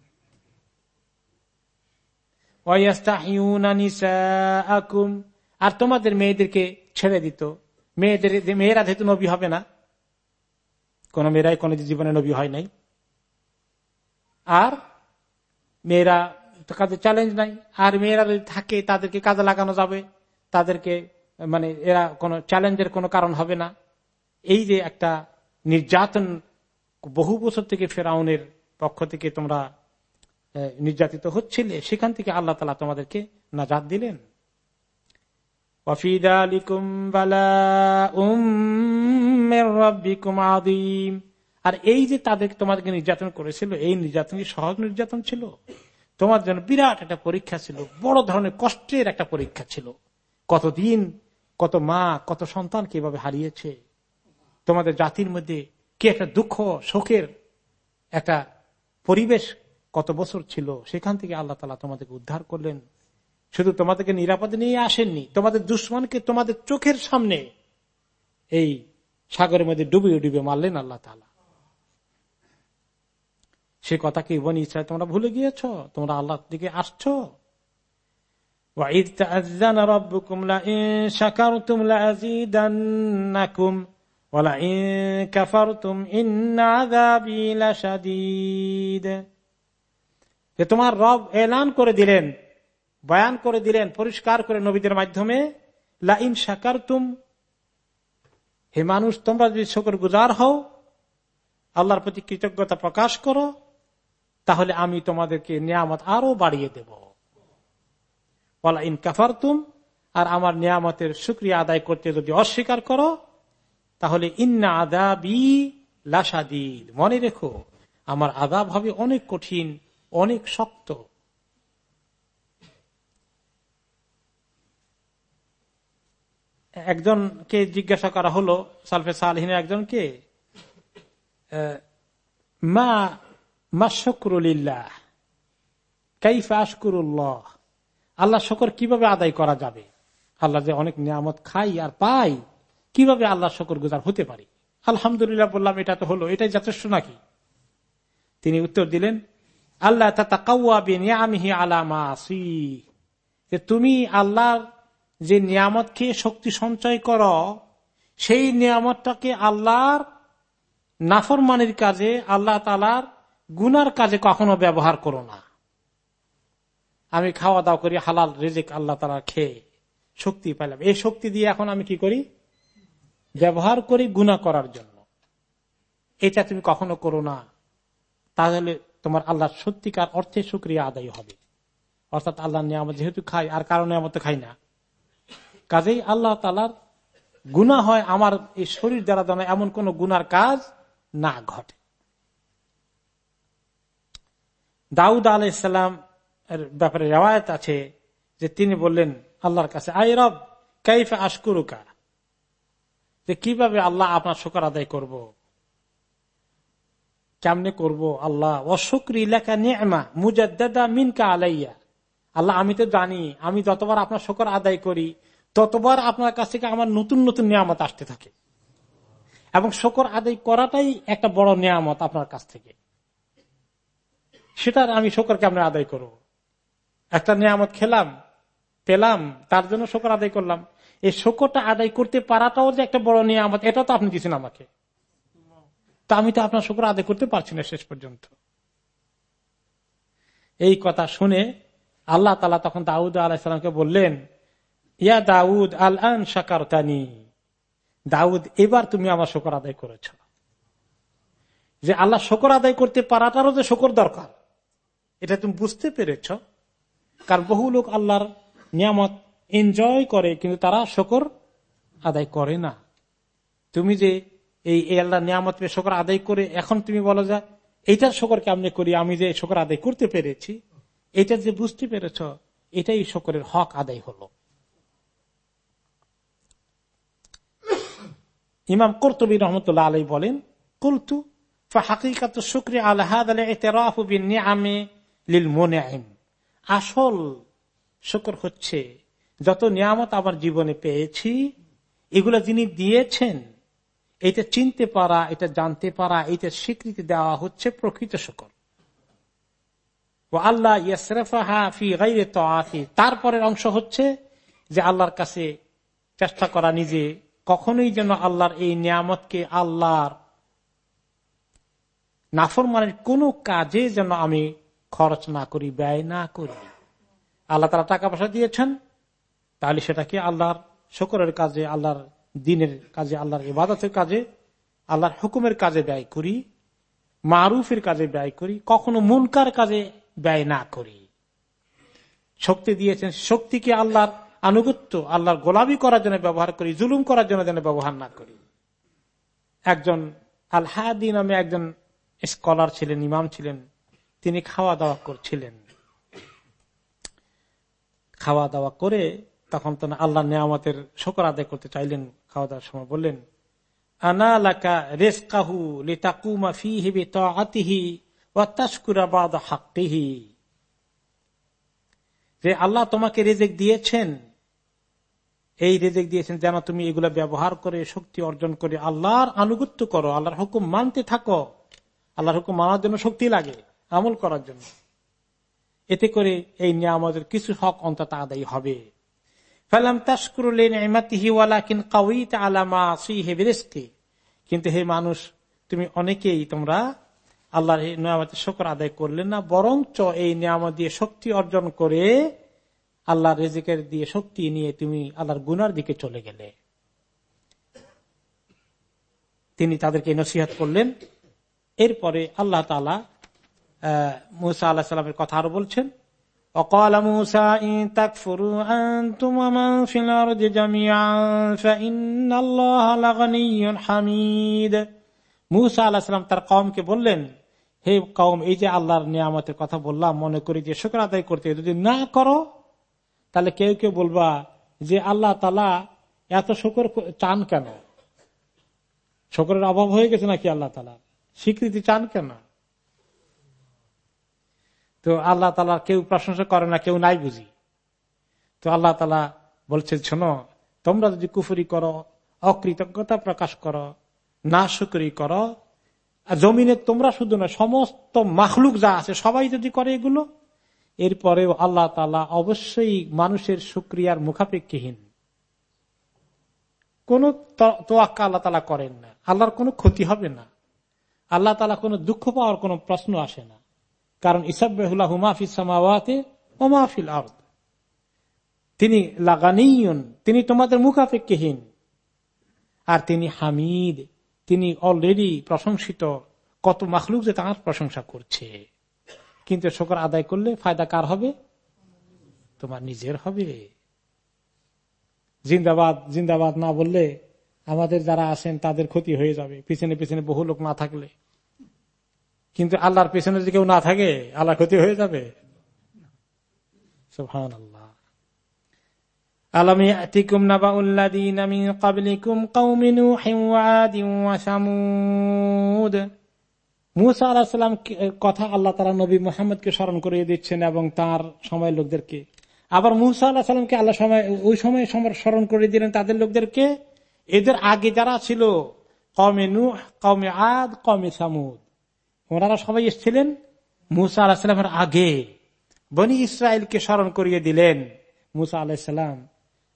[SPEAKER 1] আর তোমাদের মেয়েদেরকে ছেড়ে দিত। মেয়েদের মেয়েরা যেহেতু নবী হবে না, কোন মেয়েরাই কোন জীবনে নবী হয় নাই। আর মেয়েরা কাজে চ্যালেঞ্জ নাই, আর মেয়েরা যদি থাকে, তাদেরকে কাজে লাগানো যাবে। তাদেরকে মানে এরা কোনো চ্যালেঞ্জের কোনো কারণ হবে না। এই যে একটা নির্যাতন বহু বছর থেকে ফেরাউনের পক্ষ থেকে তোমরা নির্যাতিত হচ্ছিলে, সেখান থেকে আল্লাহ তালা তোমাদেরকে নাজাদ দিলেন। আর এই যে তাদের তোমাদেরকে নির্যাতন করেছিল, এই নির্যাতন কি সহজ নির্যাতন ছিল? তোমার জন্য বিরাট একটা পরীক্ষা ছিল, বড় ধরনের কষ্টের একটা পরীক্ষা ছিল। কতদিন, কত মা, কত সন্তান কীভাবে হারিয়েছে? তোমাদের জাতির মধ্যে কি একটা দুঃখ, শোকের একটা পরিবেশ কত বছর ছিল? সেখান থেকে আল্লাহ তালা তোমাদেরকে উদ্ধার করলেন। শুধু তোমাদেরকে নিরাপদে নিয়ে আসেননি, তোমাদের দুশ্মনকে তোমাদের চোখের সামনে এই সাগরের মধ্যে ডুবিয়ে ডুবে মারলেন আল্লাহ সে কথা কি বনি ইসরায়েল, তোমরা ভুলে গিয়েছ? তোমরা আল্লাহ দিকে আসছ? তোমার রব এলান করে দিলেন বয়ান করে দিলেন, পরিষ্কার করে নবীদের মাধ্যমে, লাইন সাকার তুম হে মানুষ, তোমরা যদি শকর গুজার হও, আল্লাহর প্রতি কৃতজ্ঞতা প্রকাশ করো, তাহলে আমি তোমাদেরকে নিয়ামত আরও বাড়িয়ে দেব। ইন কাফার তুম আর আমার নিয়ামতের সুক্রিয়া আদায় করতে যদি অস্বীকার করো, তাহলে ইন্না আদাবি লাসাদিদ মনে রেখো, আমার আদাব হবে অনেক কঠিন, অনেক শক্ত। একজনকে জিজ্ঞাসা করা হলো, সালফে সালহিনের একজনকে মা মা আশকুরুল্লাহ, আল্লাহ শকর কীভাবে আদায় করা যাবে? আল্লাহ যে অনেক নিয়ামত খাই আর পাই, কীভাবে আল্লাহ শকর গুজার হতে পারি? আলহামদুলিল্লাহ বললাম, এটা তো হলো, এটাই যথেষ্ট নাকি? তিনি উত্তর দিলেন আল্লাহ আলামাসি যে তুমি আল্লাহর যে নিয়ামত খেয়ে শক্তি সঞ্চয় কর, সেই নিয়ামতটাকে আল্লাহর নাফরমানির কাজে, আল্লাহ তালার গুনার কাজে কখনো ব্যবহার করো না। আমি খাওয়া দাওয়া করি, হালাল রেজেক আল্লাহ তালা খেয়ে শক্তি পাইলাম। এই শক্তি দিয়ে এখন আমি কি করি? ব্যবহার করি গুণা করার জন্য। এটা তুমি কখনো করো না। তাহলে তোমার আল্লাহ সত্যিকার অর্থে সুক্রিয়া আদায় হবে। অর্থাৎ আল্লাহ নিয়ামত যেহেতু খাই, আর কারও নিয়ামত খাই না। কাজেই আল্লাহ তালার গুণা হয় আমার এই শরীর দ্বারা যেন এমন কোন গুনার কাজ না ঘটে। দাউদ আলাইসাল্লাম এর ব্যাপারে রেওয়ায়ত আছে যে তিনি বললেন আল্লাহর কাছে, আই রব, কাইফে আশকুরুকা? যে কীভাবে আল্লাহ আপনার শোকর আদায় করব? কেমনে করব আল্লাহ? অশুক্রি লেখা নেমা মুজাদ্দা মিনকা আলাইয়া। আল্লাহ, আমি তো জানি, আমি যতবার আপনার শোকর আদায় করি ততবার আপনার কাছ থেকে আমার নতুন নতুন নিয়ামত আসতে থাকে। এবং শকর আদায় করাটাই একটা বড় নিয়ামত আপনার কাছ থেকে। সেটার আমি শকর কেমন আদায় করব। একটা নিয়ামত খেলাম, পেলাম, তার জন্য শকর আদায় করলাম। এই শকরটা আদায় করতে পারাটাও যে একটা বড় নিয়ামত, এটা তো আপনি দিচ্ছেন আমাকে। তা আমি তো আপনার শকর আদায় করতে পারছি না শেষ পর্যন্ত। এই কথা শুনে আল্লাহ তালা তখন দাউদ আলাহিসামকে বললেন ইয়া দাউদ আল আন সাকার দাউদ, এবার তুমি আমার শকর আদায় করেছ। যে আল্লাহ শকর আদায় করতে পারাটারও যে শকর দরকার, এটা তুমি বুঝতে পেরেছ। কারণ বহু লোক আল্লাহর নিয়ামত এনজয় করে, কিন্তু তারা শকর আদায় করে না। তুমি যে এই আল্লাহ নিয়ামত শকর আদায় করে, এখন তুমি বলো যা, এইটার শকর কেমনে করি? আমি যে শকর আদায় করতে পেরেছি, এটা যে বুঝতে পেরেছ, এটাই শকরের হক আদায় হলো। ইমাম কর্তবী রহমতুল্লাহ আলাই বলেন, কুলতু হাকিকাত শুক্রি আলহাদ আসল শুকর হচ্ছে, যত নিয়ামত আমার জীবনে পেয়েছি, এগুলো যিনি দিয়েছেন, এটা চিনতে পারা, এটা জানতে পারা, এটা স্বীকৃতি দেওয়া হচ্ছে প্রকৃত শুকর। ও আল্লাহ তারপরের অংশ হচ্ছে যে আল্লাহর কাছে চেষ্টা করা নিজে কখনোই যেন আল্লাহর এই নিয়ামতকে আল্লাহর নাফরমানের কোন কাজে যেন আমি খরচ না করি, ব্যয় না করি। আল্লাহ তারা টাকা পয়সা দিয়েছেন, তাহলে সেটাকে আল্লাহর শকরের কাজে, আল্লাহর দিনের কাজে, আল্লাহর ইবাদতের কাজে, আল্লাহর হুকুমের কাজে ব্যয় করি, মারুফের কাজে ব্যয় করি, কখনো মুনকার কাজে ব্যয় না করি। শক্তি দিয়েছেন, শক্তিকে আল্লাহর আনুগত্য আল্লাহর গোলামি করার জন্য ব্যবহার করি, জুলুম করার জন্য যেন ব্যবহার না করি। একজন আলহাদি নামে একজন স্কলার ছিলেন, ইমাম ছিলেন, তিনি খাওয়া দাওয়া করছিলেন। খাওয়া দাওয়া করে তখন তো আল্লাহ নিয়ামতের শকর আদায় করতে চাইলেন খাওয়া দাওয়ার সময় বললেন যে আল্লাহ তোমাকে রেজেক দিয়েছেন এই রেজেক দিয়েছেন যেন তুমি এগুলো ব্যবহার করে, শক্তি অর্জন করে আল্লাহর আনুগত্য করো, আল্লাহর হুকুম মানতে থাকো। আল্লাহর হুকুম মানার জন্য শক্তি লাগে, আমল করার জন্য। এতে করে এই নিয়ামতের কিছু হক অন্তত আদায় হবে। কিন্তু হে মানুষ, তুমি অনেকেই তোমরা আল্লাহর নিয়ামতের শকর আদায় করলেন না, বরঞ্চ এই নিয়ামত দিয়ে শক্তি অর্জন করে আল্লাহ রেজিকের দিয়ে শক্তি নিয়ে তুমি আল্লাহর গুনার দিকে চলে গেলে তিনি তাদেরকে নসিহাত করলেন এরপরে আল্লাহ তালা মুসা আল্লাহ সাল্লামের কথা আরো বলছেন وقال موسى إن تكفروا أنتم ومن في الأرض جميعا فإن الله لغني حميد মুসা আল্লাহ সাল্লাম তার কমকে বললেন হে কম এই যে আল্লাহর নিয়ামতের কথা বললাম মনে করি যে শুক্র আদায় করতে যদি না করো তাহলে কেউ কেউ বলবা যে আল্লাহ তালা এত শুকর চান কেন? শুকরের অভাব হয়ে গেছে নাকি আল্লাহ তালা? স্বীকৃতি চান কেন? তো আল্লাহ তালা কেউ প্রশংসা করে না, কেউ নাই বুঝি। তো আল্লাহ তালা বলছে, শোনো, তোমরা যদি কুফুরি করো, অকৃতজ্ঞতা প্রকাশ করো না শুকরি করো জমিনে তোমরা শুধু না সমস্ত মাখলুক যা আছে, সবাই যদি করে এগুলো এরপরেও আল্লাহ তালা অবশ্যই মানুষের সুক্রিয়ার মুখাপেক্ষিহীন। কোন তোয়াক্কা আল্লাহ তালা করেন না। আল্লাহর কোনো ক্ষতি হবে না। আল্লাহ তালা কোনো দুঃখ পাওয়ার কোন প্রশ্ন আসে না। কারণ ইসাবাহুল্লাহ মাহফিস সামাওয়াতে ও মাহফিল আর্দ। তিনি লাগানিয়ন তিনি তোমাদের মুখাপেক্ষহীন। আর তিনি হামিদ। তিনি অলরেডি প্রশংসিত। কত মাখলুক যে তাঁর প্রশংসা করছে। কিন্তু শকর আদায় করলে ফায়দা কার হবে? তোমার নিজের হবে। জিন্দাবাদ জিন্দাবাদ না বললে আমাদের যারা আছেন তাদের ক্ষতি হয়ে যাবে। পিছনে পিছনে বহু লোক না থাকলে। কিন্তু আল্লাহর পিছনে যদি কেউ না থাকে আল্লাহ ক্ষতি হয়ে যাবে। আল্লাহ আলমিকুম মুসা আলাহিসাম কথা আল্লাহ তালা নবী মোহাম্মদকে স্মরণ করিয়ে দিচ্ছেন এবং তার সময় লোকদেরকে। আবার মুসা আল্লাহ সাল্লামকে আল্লাহ সময় ওই সময় স্মরণ করে দিলেন তাদের লোকদেরকে। এদের আগে যারা ছিল কমে নু কমে আদ কমে সামুদ। ওনারা সবাই এসেছিলেন মুসা আলাহিসামের আগে। বনি ইসরায়েলকে স্মরণ করিয়ে দিলেন মুসা আলাহিসাম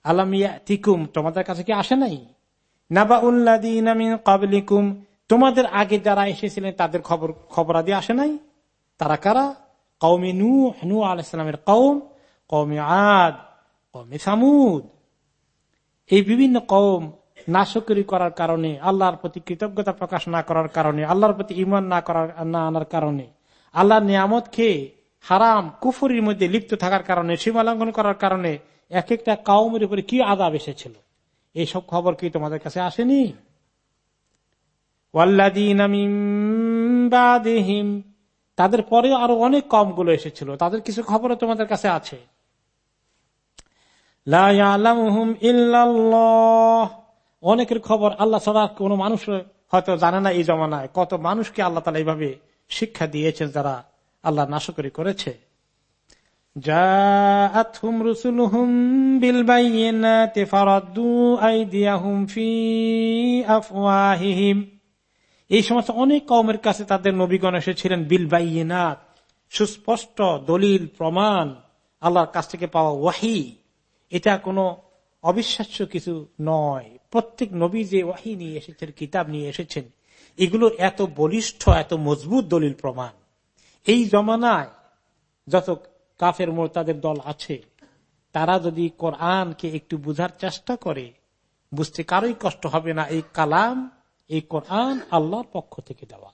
[SPEAKER 1] আলামিয়া তিকুম তোমাদের কাছে কি আসে নাই? নাবা উল্লাদিন কাবলিকুম তোমাদের আগে যারা এসেছিলেন, তাদের খবর খবর আদি আসে নাই? তারা কারা? কৌমে নু নু আলাইসালামের কৌম কৌমে আদ কৌমে সামুদ। এই বিভিন্ন কৌম নাশকরি করার কারণে, আল্লাহর প্রতি কৃতজ্ঞতা প্রকাশ না করার কারণে, আল্লাহর প্রতি ইমান না করার, না আনার কারণে, আল্লাহর নিয়ামত খেয়ে হারাম, কুফুরির মধ্যে লিপ্ত থাকার কারণে সীমালঙ্ঘন করার কারণে এক একটা কাউমের উপরে কি আদাব এসেছিল? এইসব খবর কি তোমাদের কাছে আসেনি? তাদের পরে আরও অনেক কমগুলো এসেছিল। তাদের কিছু খবরও তোমাদের কাছে আছে। অনেকের খবর আল্লাহ ছাড়া কোন মানুষ হয়তো জানে না এই জমানায়। কত মানুষকে আল্লাহ তালা এইভাবে শিক্ষা দিয়েছেন যারা আল্লাহ নাশকরি করেছে। এই সমস্ত অনেক কমের কাছে তাদের নবীগণ এসেছিলেন, বিল বাইনাত সুস্পষ্ট দলিল, প্রমাণ, আল্লাহর কাছ থেকে পাওয়া ওয়াহি। এটা কোনো অবিশ্বাস্য কিছু নয়। প্রত্যেক নবী যে ওয়াহি নিয়ে এসেছেন, কিতাব নিয়ে এসেছেন, এগুলো এত বলিষ্ঠ, এত মজবুত দলিল, প্রমাণ। এই জমানায় যত কাফের মোরতাদের দল আছে, তারা যদি কোরআনকে একটু বুঝার চেষ্টা করে, বুঝতে কারোই কষ্ট হবে না। এই কালাম এই কোরআন আল্লাহর পক্ষ থেকে দেওয়া।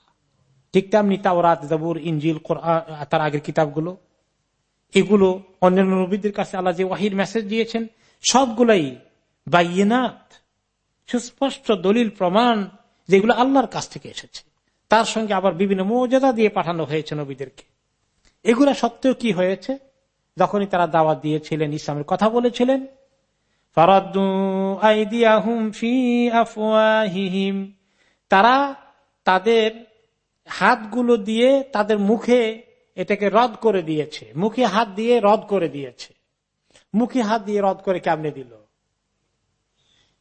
[SPEAKER 1] ঠিক তেমনি তাওরাত ইঞ্জিল তার আগের কিতাবগুলো। এগুলো অন্যান্য নবীদের কাছে আল্লাহ যে ওয়াহির মেসেজ দিয়েছেন, সবগুলাই বাইনাত, সুস্পষ্ট দলিল, প্রমাণ যেগুলো আল্লাহর কাছ থেকে এসেছে। তার সঙ্গে আবার বিভিন্ন মর্যাদা দিয়ে পাঠানো হয়েছে নবীদেরকে। এগুলা সত্ত্বেও কি হয়েছে? যখনই তারা দাওয়াত দিয়েছিলেন, ইসলামের কথা বলেছিলেন তারা তাদের হাতগুলো দিয়ে তাদের মুখে এটাকে রদ করে দিয়েছে। মুখে হাত দিয়ে রদ করে দিয়েছে। মুখে হাত দিয়ে রদ করে কেমনে দিল?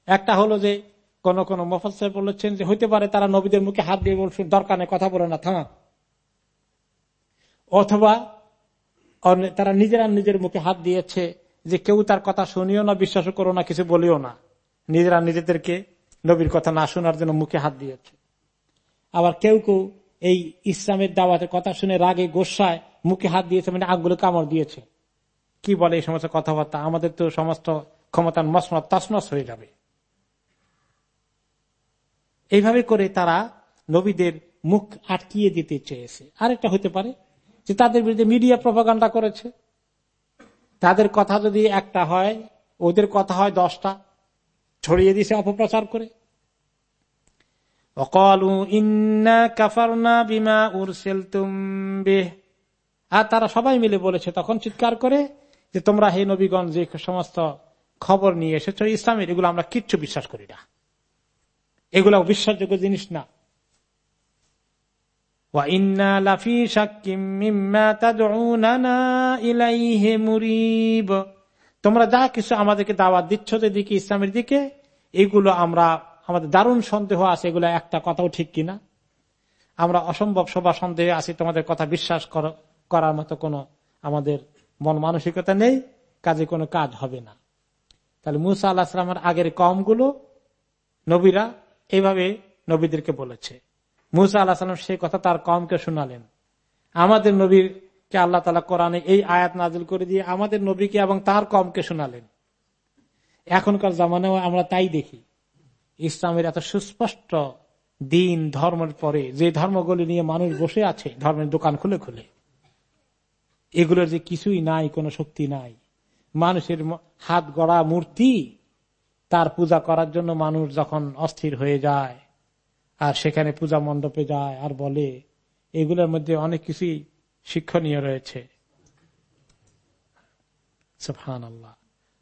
[SPEAKER 1] একটা হলো যে কোন কোন মফাসে বলেছেন যে হইতে পারে তারা নবীদের মুখে হাত দিয়ে বলছেন, দরকার নেই, কথা বলে না, থামা। অথবা তারা নিজেরা নিজের মুখে হাত দিয়েছে যে কেউ তার কথা শুনিও না বিশ্বাস করো না, কিছু বলিও না। নিজেরা নিজেদেরকে নবীর কথা না শোনার জন্য মুখে হাত দিয়েছে। আবার কেউ কেউ এই ইসলামের দাওয়াতের কথা শুনে রাগে গোসায় মুখে হাত দিয়েছে মানে আগুলো কামড় দিয়েছে। কি বলে এই সমস্ত কথাবার্তা? আমাদের তো সমস্ত ক্ষমতার মসমত তসমস হয়ে যাবে। এইভাবে করে তারা নবীদের মুখ আটকিয়ে দিতে চেয়েছে। আরেকটা হতে পারে যে তাদের বিরুদ্ধে মিডিয়া প্রভাগান্ডা করেছে। তাদের কথা যদি একটা হয়, ওদের কথা হয় দশটা। ছড়িয়ে দিছে অপপ্রচার করে। আর তারা সবাই মিলে বলেছে, তখন চিৎকার করে যে, তোমরা হে নবীগঞ্জ যে সমস্ত খবর নিয়ে এসেছ ইসলামের, এগুলো আমরা কিচ্ছু বিশ্বাস করি না। এগুলো বিশ্বাসযোগ্য জিনিস না। তোমরা যা কিছু আমাদেরকে দাওয়াত দিচ্ছ দিকে ইসলামের দিকে, এগুলো আমরা, আমাদের দারুণ সন্দেহ আছে, এগুলো একটা কথাও ঠিক কিনা? আমরা অসম্ভব সভা সন্দেহে আছি, তোমাদের কথা বিশ্বাস করার মতো কোনো আমাদের মন মানসিকতা নেই, কাজে কোনো কাজ হবে না। তাহলে মুসা আল্লাহ সালামের আগের কমগুলো নবীরা এইভাবে নবীদেরকে বলেছে। মুসা আল্লাহ সাল্লাম সেই কথা তার কমকে শোনালেন। আমাদের নবীরকে আল্লাহ তালা কোরআনে এই আয়াত নাজিল করে দিয়ে আমাদের নবীকে এবং তার কমকে শোনালেন। এখনকার জামানায় আমরা তাই দেখি। ইসলামের এত সুস্পষ্ট দিন, ধর্মের পরে যে ধর্মগুলি নিয়ে মানুষ বসে আছে, ধর্মের দোকান খুলে খুলে, এগুলোর যে কিছুই নাই, কোনো শক্তি নাই। মানুষের হাত গড়া মূর্তি, তার পূজা করার জন্য মানুষ যখন অস্থির হয়ে যায়, আর সেখানে পূজা মণ্ডপে যায় আর বলে, এগুলোর মধ্যে অনেক কিছুই শিক্ষণীয় রয়েছে।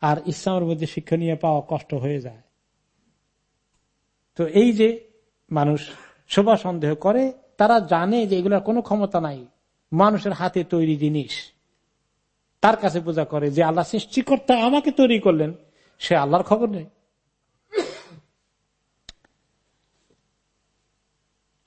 [SPEAKER 1] আর ইসলামের মধ্যে শিক্ষণীয় পাওয়া কষ্ট হয়ে যায়। তো এই যে মানুষ শোভা সন্দেহ করে, তারা জানে যে এগুলোর কোনো ক্ষমতা নাই। মানুষের হাতে তৈরি জিনিস। তার কাছে পূজা করে যে, আল্লাহ সৃষ্টিকর্তা আমাকে তৈরি করলেন। সে আল্লাহর খবর নেই।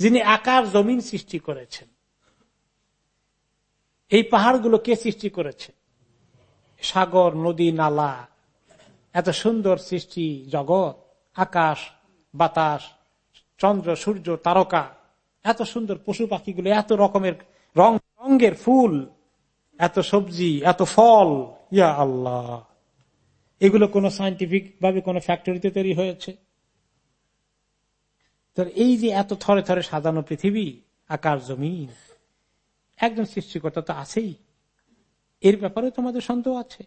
[SPEAKER 1] যিনি আকার, জমিন সৃষ্টি করেছেন। এই পাহাড়গুলো কে সৃষ্টি করেছে? সাগর, নদী, নালা। এত সুন্দর সৃষ্টি জগৎ, আকাশ, বাতাস, চন্দ্র, সূর্য, তারকা। এত সুন্দর পশু পাখিগুলো, এত রকমের রং, রঙের ফুল। এত সবজি, এত ফল। ইয়া আল্লাহ। এগুলো কোন সাইন্টিফিক ভাবে কোন ফ্যাক্টরিতে তৈরি হয়েছে? এই যে এত থরে থরে সাজানো পৃথিবী আকার জমিন একজন সৃষ্টিকর্তা তো আছেই। এর ব্যাপারে তোমাদের সন্দেহ আছে।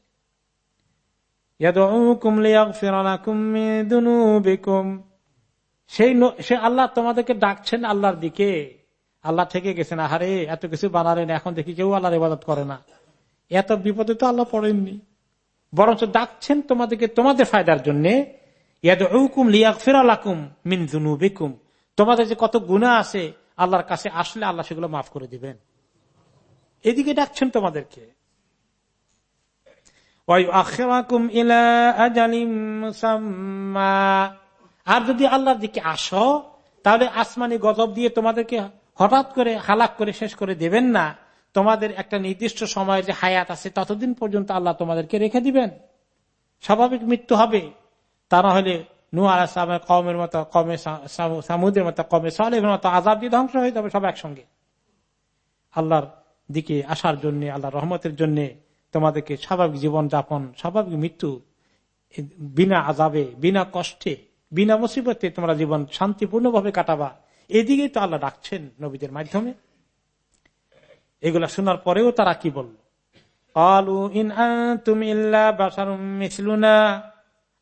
[SPEAKER 1] সেই সে আল্লাহ তোমাদেরকে ডাকছেন আল্লাহর দিকে। আল্লাহ থেকে গেছেন, আহারে, এত কিছু বানালেন, এখন দেখি কেউ আল্লাহর ইবাদত করে না। এত বিপদে তো আল্লাহ পড়েননি। বরঞ্চ ডাকছেন তোমাদেরকে, তোমাদের ফায়দার জন্য। তোমাদের যে কত গুণা আছে, আল্লাহর কাছে আসলে আল্লাহ সেগুলো মাফ করে দিবেন। এদিকে ডাকছেন তোমাদেরকে। আর যদি আল্লাহর দিকে আসো, তাহলে আসমানি গজব দিয়ে তোমাদেরকে হঠাৎ করে হালাক করে শেষ করে দেবেন না। তোমাদের একটা নির্দিষ্ট সময় যে হায়াত আছে, ততদিন পর্যন্ত আল্লাহ তোমাদেরকে রেখে দিবেন। স্বাভাবিক মৃত্যু হবে। তা না হলে নু আলামের কমের মতো কমে সামুদের মতো কমে সালের মতো আজাব দিয়ে ধ্বংস হয়ে যাবে সব একসঙ্গে। আল্লাহর দিকে আসার জন্য আল্লাহ রহমতের জন্য তোমাদেরকে স্বাভাবিক জীবন যাপন স্বাভাবিক মৃত্যু বিনা আজাবে বিনা কষ্টে, বিনা মুসিবতে তোমরা জীবন শান্তিপূর্ণভাবে কাটাবা। এদিকে তো আল্লাহ ডাকছেন নবীদের মাধ্যমে। এগুলা শোনার পরেও তারা কি বলল? আলু ইন তুমি মিসলুনা।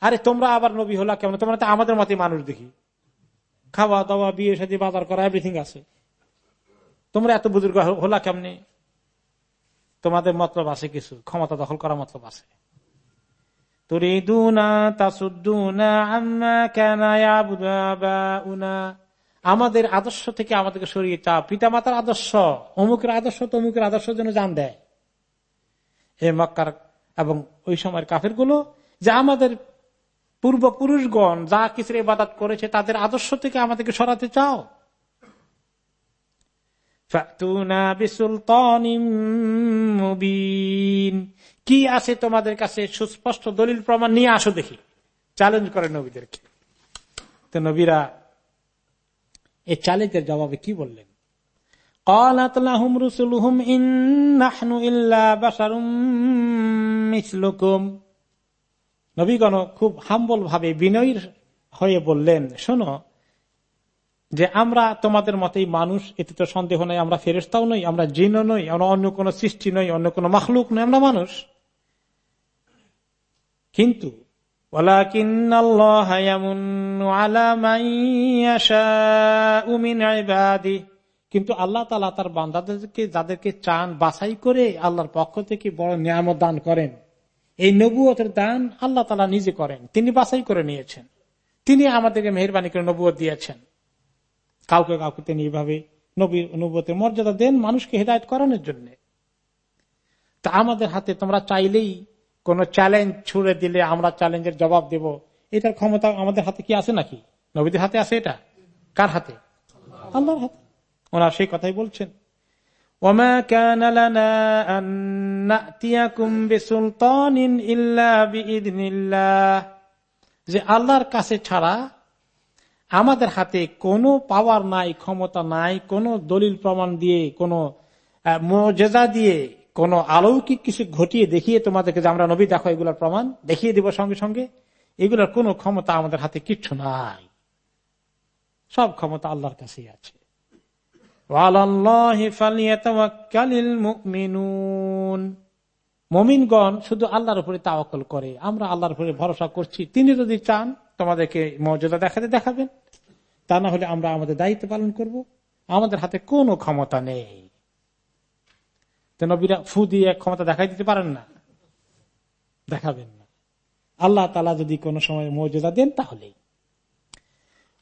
[SPEAKER 1] আরে, তোমরা আবার নবী হলা কেমন? তোমরা তো আমাদের মতে মানুষ দেখি। খাওয়া দাওয়া, বিয়ে সাথে বাজার করা এভরিথিং আছে। তোমরা এত বুজুর্গ হলা কেমনে? তোমাদের মতলব আছে কিছু? ক্ষমতা দখল করা মতলব আছে। আমাদের আদর্শ থেকে আমাদেরকে সরিয়ে চা পিতামাতার আদর্শ। অমুকের আদর্শ তো অমুকের আদর্শ যেন জান দেয়। এ মক্কার এবং ওই সময়ের কাফেরগুলো যে আমাদের পূর্বপুরুষগণ যা কিছু ইবাদত করেছে, তাদের আদর্শ থেকে আমাদেরকে সরাতে চাও। কি আছে তোমাদের কাছে? সুস্পষ্ট দলিল প্রমাণ নিয়ে আসো দেখি। চ্যালেঞ্জ করে নবীদেরকে। তো নবীরা এই চ্যালেঞ্জের জবাবে কি বললেন? কলাতুম ইন্নাহনু ইল্লা বাসারুম নবীগণ খুব হাম্বল ভাবে বিনয়ীর হয়ে বললেন, শোনো, যে আমরা তোমাদের মতেই মানুষ, এতে তো সন্দেহ নয় আমরা ফেরেস্তাও নই, আমরা জিন নই, আমরা অন্য কোনো সৃষ্টি নই, অন্য কোনো মাহলুক নই, আমরা মানুষ। কিন্তু কিন্তু আল্লাহ তালা তার বান্দাদেরকে, যাদেরকে চান বাছাই করে, আল্লাহর পক্ষ থেকে বড় নিয়ামত দান করেন। এই নবুয়তের দান আল্লাহ তালা নিজে করেন। তিনি বাছাই করে নিয়েছেন। তিনি আমাদেরকে মেহরবানি করে নবুয়ত দিয়েছেন। কাউকে কাউকে তিনি এইভাবে নবী, নবুয়তের মর্যাদা দেন মানুষকে হেদায়ত করানোর জন্য। তা আমাদের হাতে তোমরা চাইলেই কোন চ্যালেঞ্জ ছুড়ে দিলে আমরা চ্যালেঞ্জের জবাব দেব। এটার ক্ষমতা আমাদের হাতে কি আছে নাকি? নবীদের হাতে আছে এটা? কার হাতে? আল্লাহর হাতে। ওনার সেই কথাই বলছেন। وما كان لنا أن نأتيكم بسلطان إلا بإذن الله যে আল্লাহর কাছে ছাড়া আমাদের হাতে কোনো পাওয়ার নাই ক্ষমতা নাই কোনো দলিল প্রমাণ দিয়ে কোনো মজেজা দিয়ে কোন অলৌকিক কিছু ঘটিয়ে দেখিয়ে তোমাদেরকে যে আমরা নবী দেখো এগুলোর প্রমাণ দেখিয়ে দিব সঙ্গে সঙ্গে এগুলোর কোনো ক্ষমতা আমাদের হাতে কিচ্ছু নাই সব ক্ষমতা আল্লাহর কাছেই আছে মমিনগণ শুধু আল্লাহর উপরে তাওয়াকল করে, আমরা আল্লাহর উপরে ভরসা করছি। তিনি যদি চান, তোমাদেরকে মর্যাদা দেখাতে দেখাবেন। তা না হলে আমরা আমাদের দায়িত্ব পালন করব। আমাদের হাতে কোনো ক্ষমতা নেই। নবীরা ফু দিয়ে ক্ষমতা দেখাই দিতে পারেন না। দেখাবেন না। আল্লাহ তালা যদি কোনো সময় মর্যাদা দেন, তাহলেই।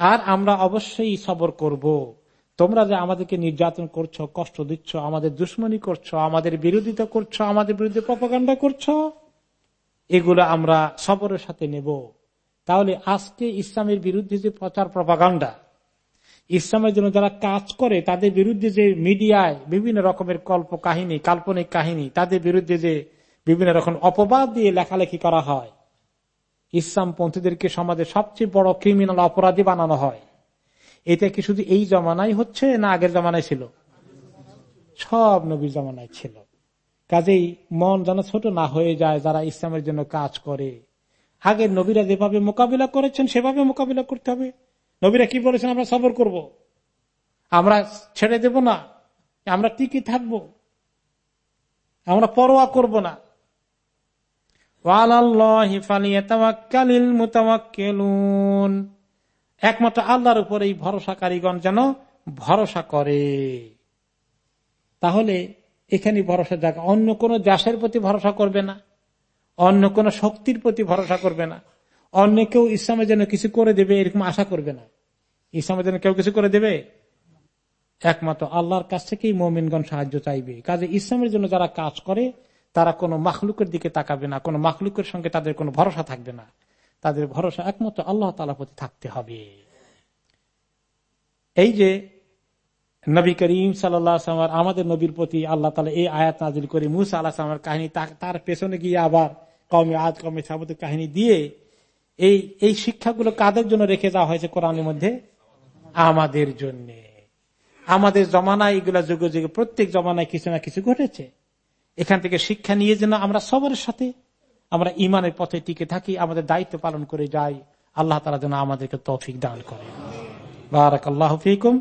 [SPEAKER 1] আর আমরা অবশ্যই সবর করব। তোমরা যে আমাদেরকে নির্যাতন করছ, কষ্ট দিচ্ছ, আমাদের দুশ্মনী করছ, আমাদের বিরোধিতা করছ, আমাদের বিরুদ্ধে প্রপাগান্ডা করছ, এগুলো আমরা সবরের সাথে নেব। তাহলে আজকে ইসলামের বিরুদ্ধে যে প্রচার প্রপাগান্ডা ইসলামের জন্য যারা কাজ করে, তাদের বিরুদ্ধে যে মিডিয়ায় বিভিন্ন রকমের কল্প কাহিনী, কাল্পনিক কাহিনী, তাদের বিরুদ্ধে যে বিভিন্ন রকম অপবাদ দিয়ে লেখালেখি করা হয় ইসলাম পন্থীদেরকে সমাজের সবচেয়ে বড় ক্রিমিনাল অপরাধী বানানো হয়। এটা কি শুধু এই জমানায় হচ্ছে না আগের জমানায় ছিল? সব নবীর জমানায় ছিল। কাজেই মন যেন ছোট না হয়ে যায় যারা ইসলামের জন্য কাজ করে। আগের নবীরা যেভাবে মোকাবিলা করেছেন, সেভাবে মোকাবিলা করতে হবে। নবীরা কি বলেছেন, আমরা সবর করব। আমরা ছেড়ে দেব না। আমরা টিকি থাকব। আমরা পরোয়া করব না। একমাত্র আল্লাহর উপর এই ভরসাকারীগণ যেন ভরসা করে। তাহলে এখানে ভরসা জায়গা অন্য কোন দেশের প্রতি ভরসা করবে না, অন্য কোন শক্তির প্রতি ভরসা করবে না, অন্য কেউ ইসলামের জন্য কিছু করে দেবে এরকম আশা করবে না। ইসলামের জন্য কেউ কিছু করে দেবে? একমাত্র আল্লাহর কাছ থেকেই মোমিনগণ সাহায্য চাইবে। কাজে ইসলামের জন্য যারা কাজ করে তারা কোনো মাখলুকের দিকে তাকাবে না, কোনো মাখলুকের সঙ্গে তাদের কোনো ভরসা থাকবে না। তাদের ভরসা একমাত্র আল্লাহ তালা প্রতি থাকতে হবে। এই যে নবী করিম সাল্লাম আমাদের নবীর প্রতি আল্লাহ তালা এই আয়াত নাজিল করে মুসা আল্লাহ সালামের কাহিনী তার পেছনে গিয়ে আবার কমে আজ কমে সাবতের কাহিনী দিয়ে এই এই শিক্ষাগুলো কাদের জন্য রেখে যাওয়া হয়েছে কোরআনের মধ্যে? আমাদের জন্য। আমাদের জমানায় এগুলা যুগে যুগে প্রত্যেক জমানায় কিছু না কিছু ঘটেছে। এখান থেকে শিক্ষা নিয়ে যেন আমরা সবরের সাথে আমরা ইমানের পথে টিকে থাকি, আমাদের দায়িত্ব পালন করে যাই, আল্লাহ তালা যেন আমাদেরকে তৌফিক দান করে বারাক আল্লাহ ফিকুম।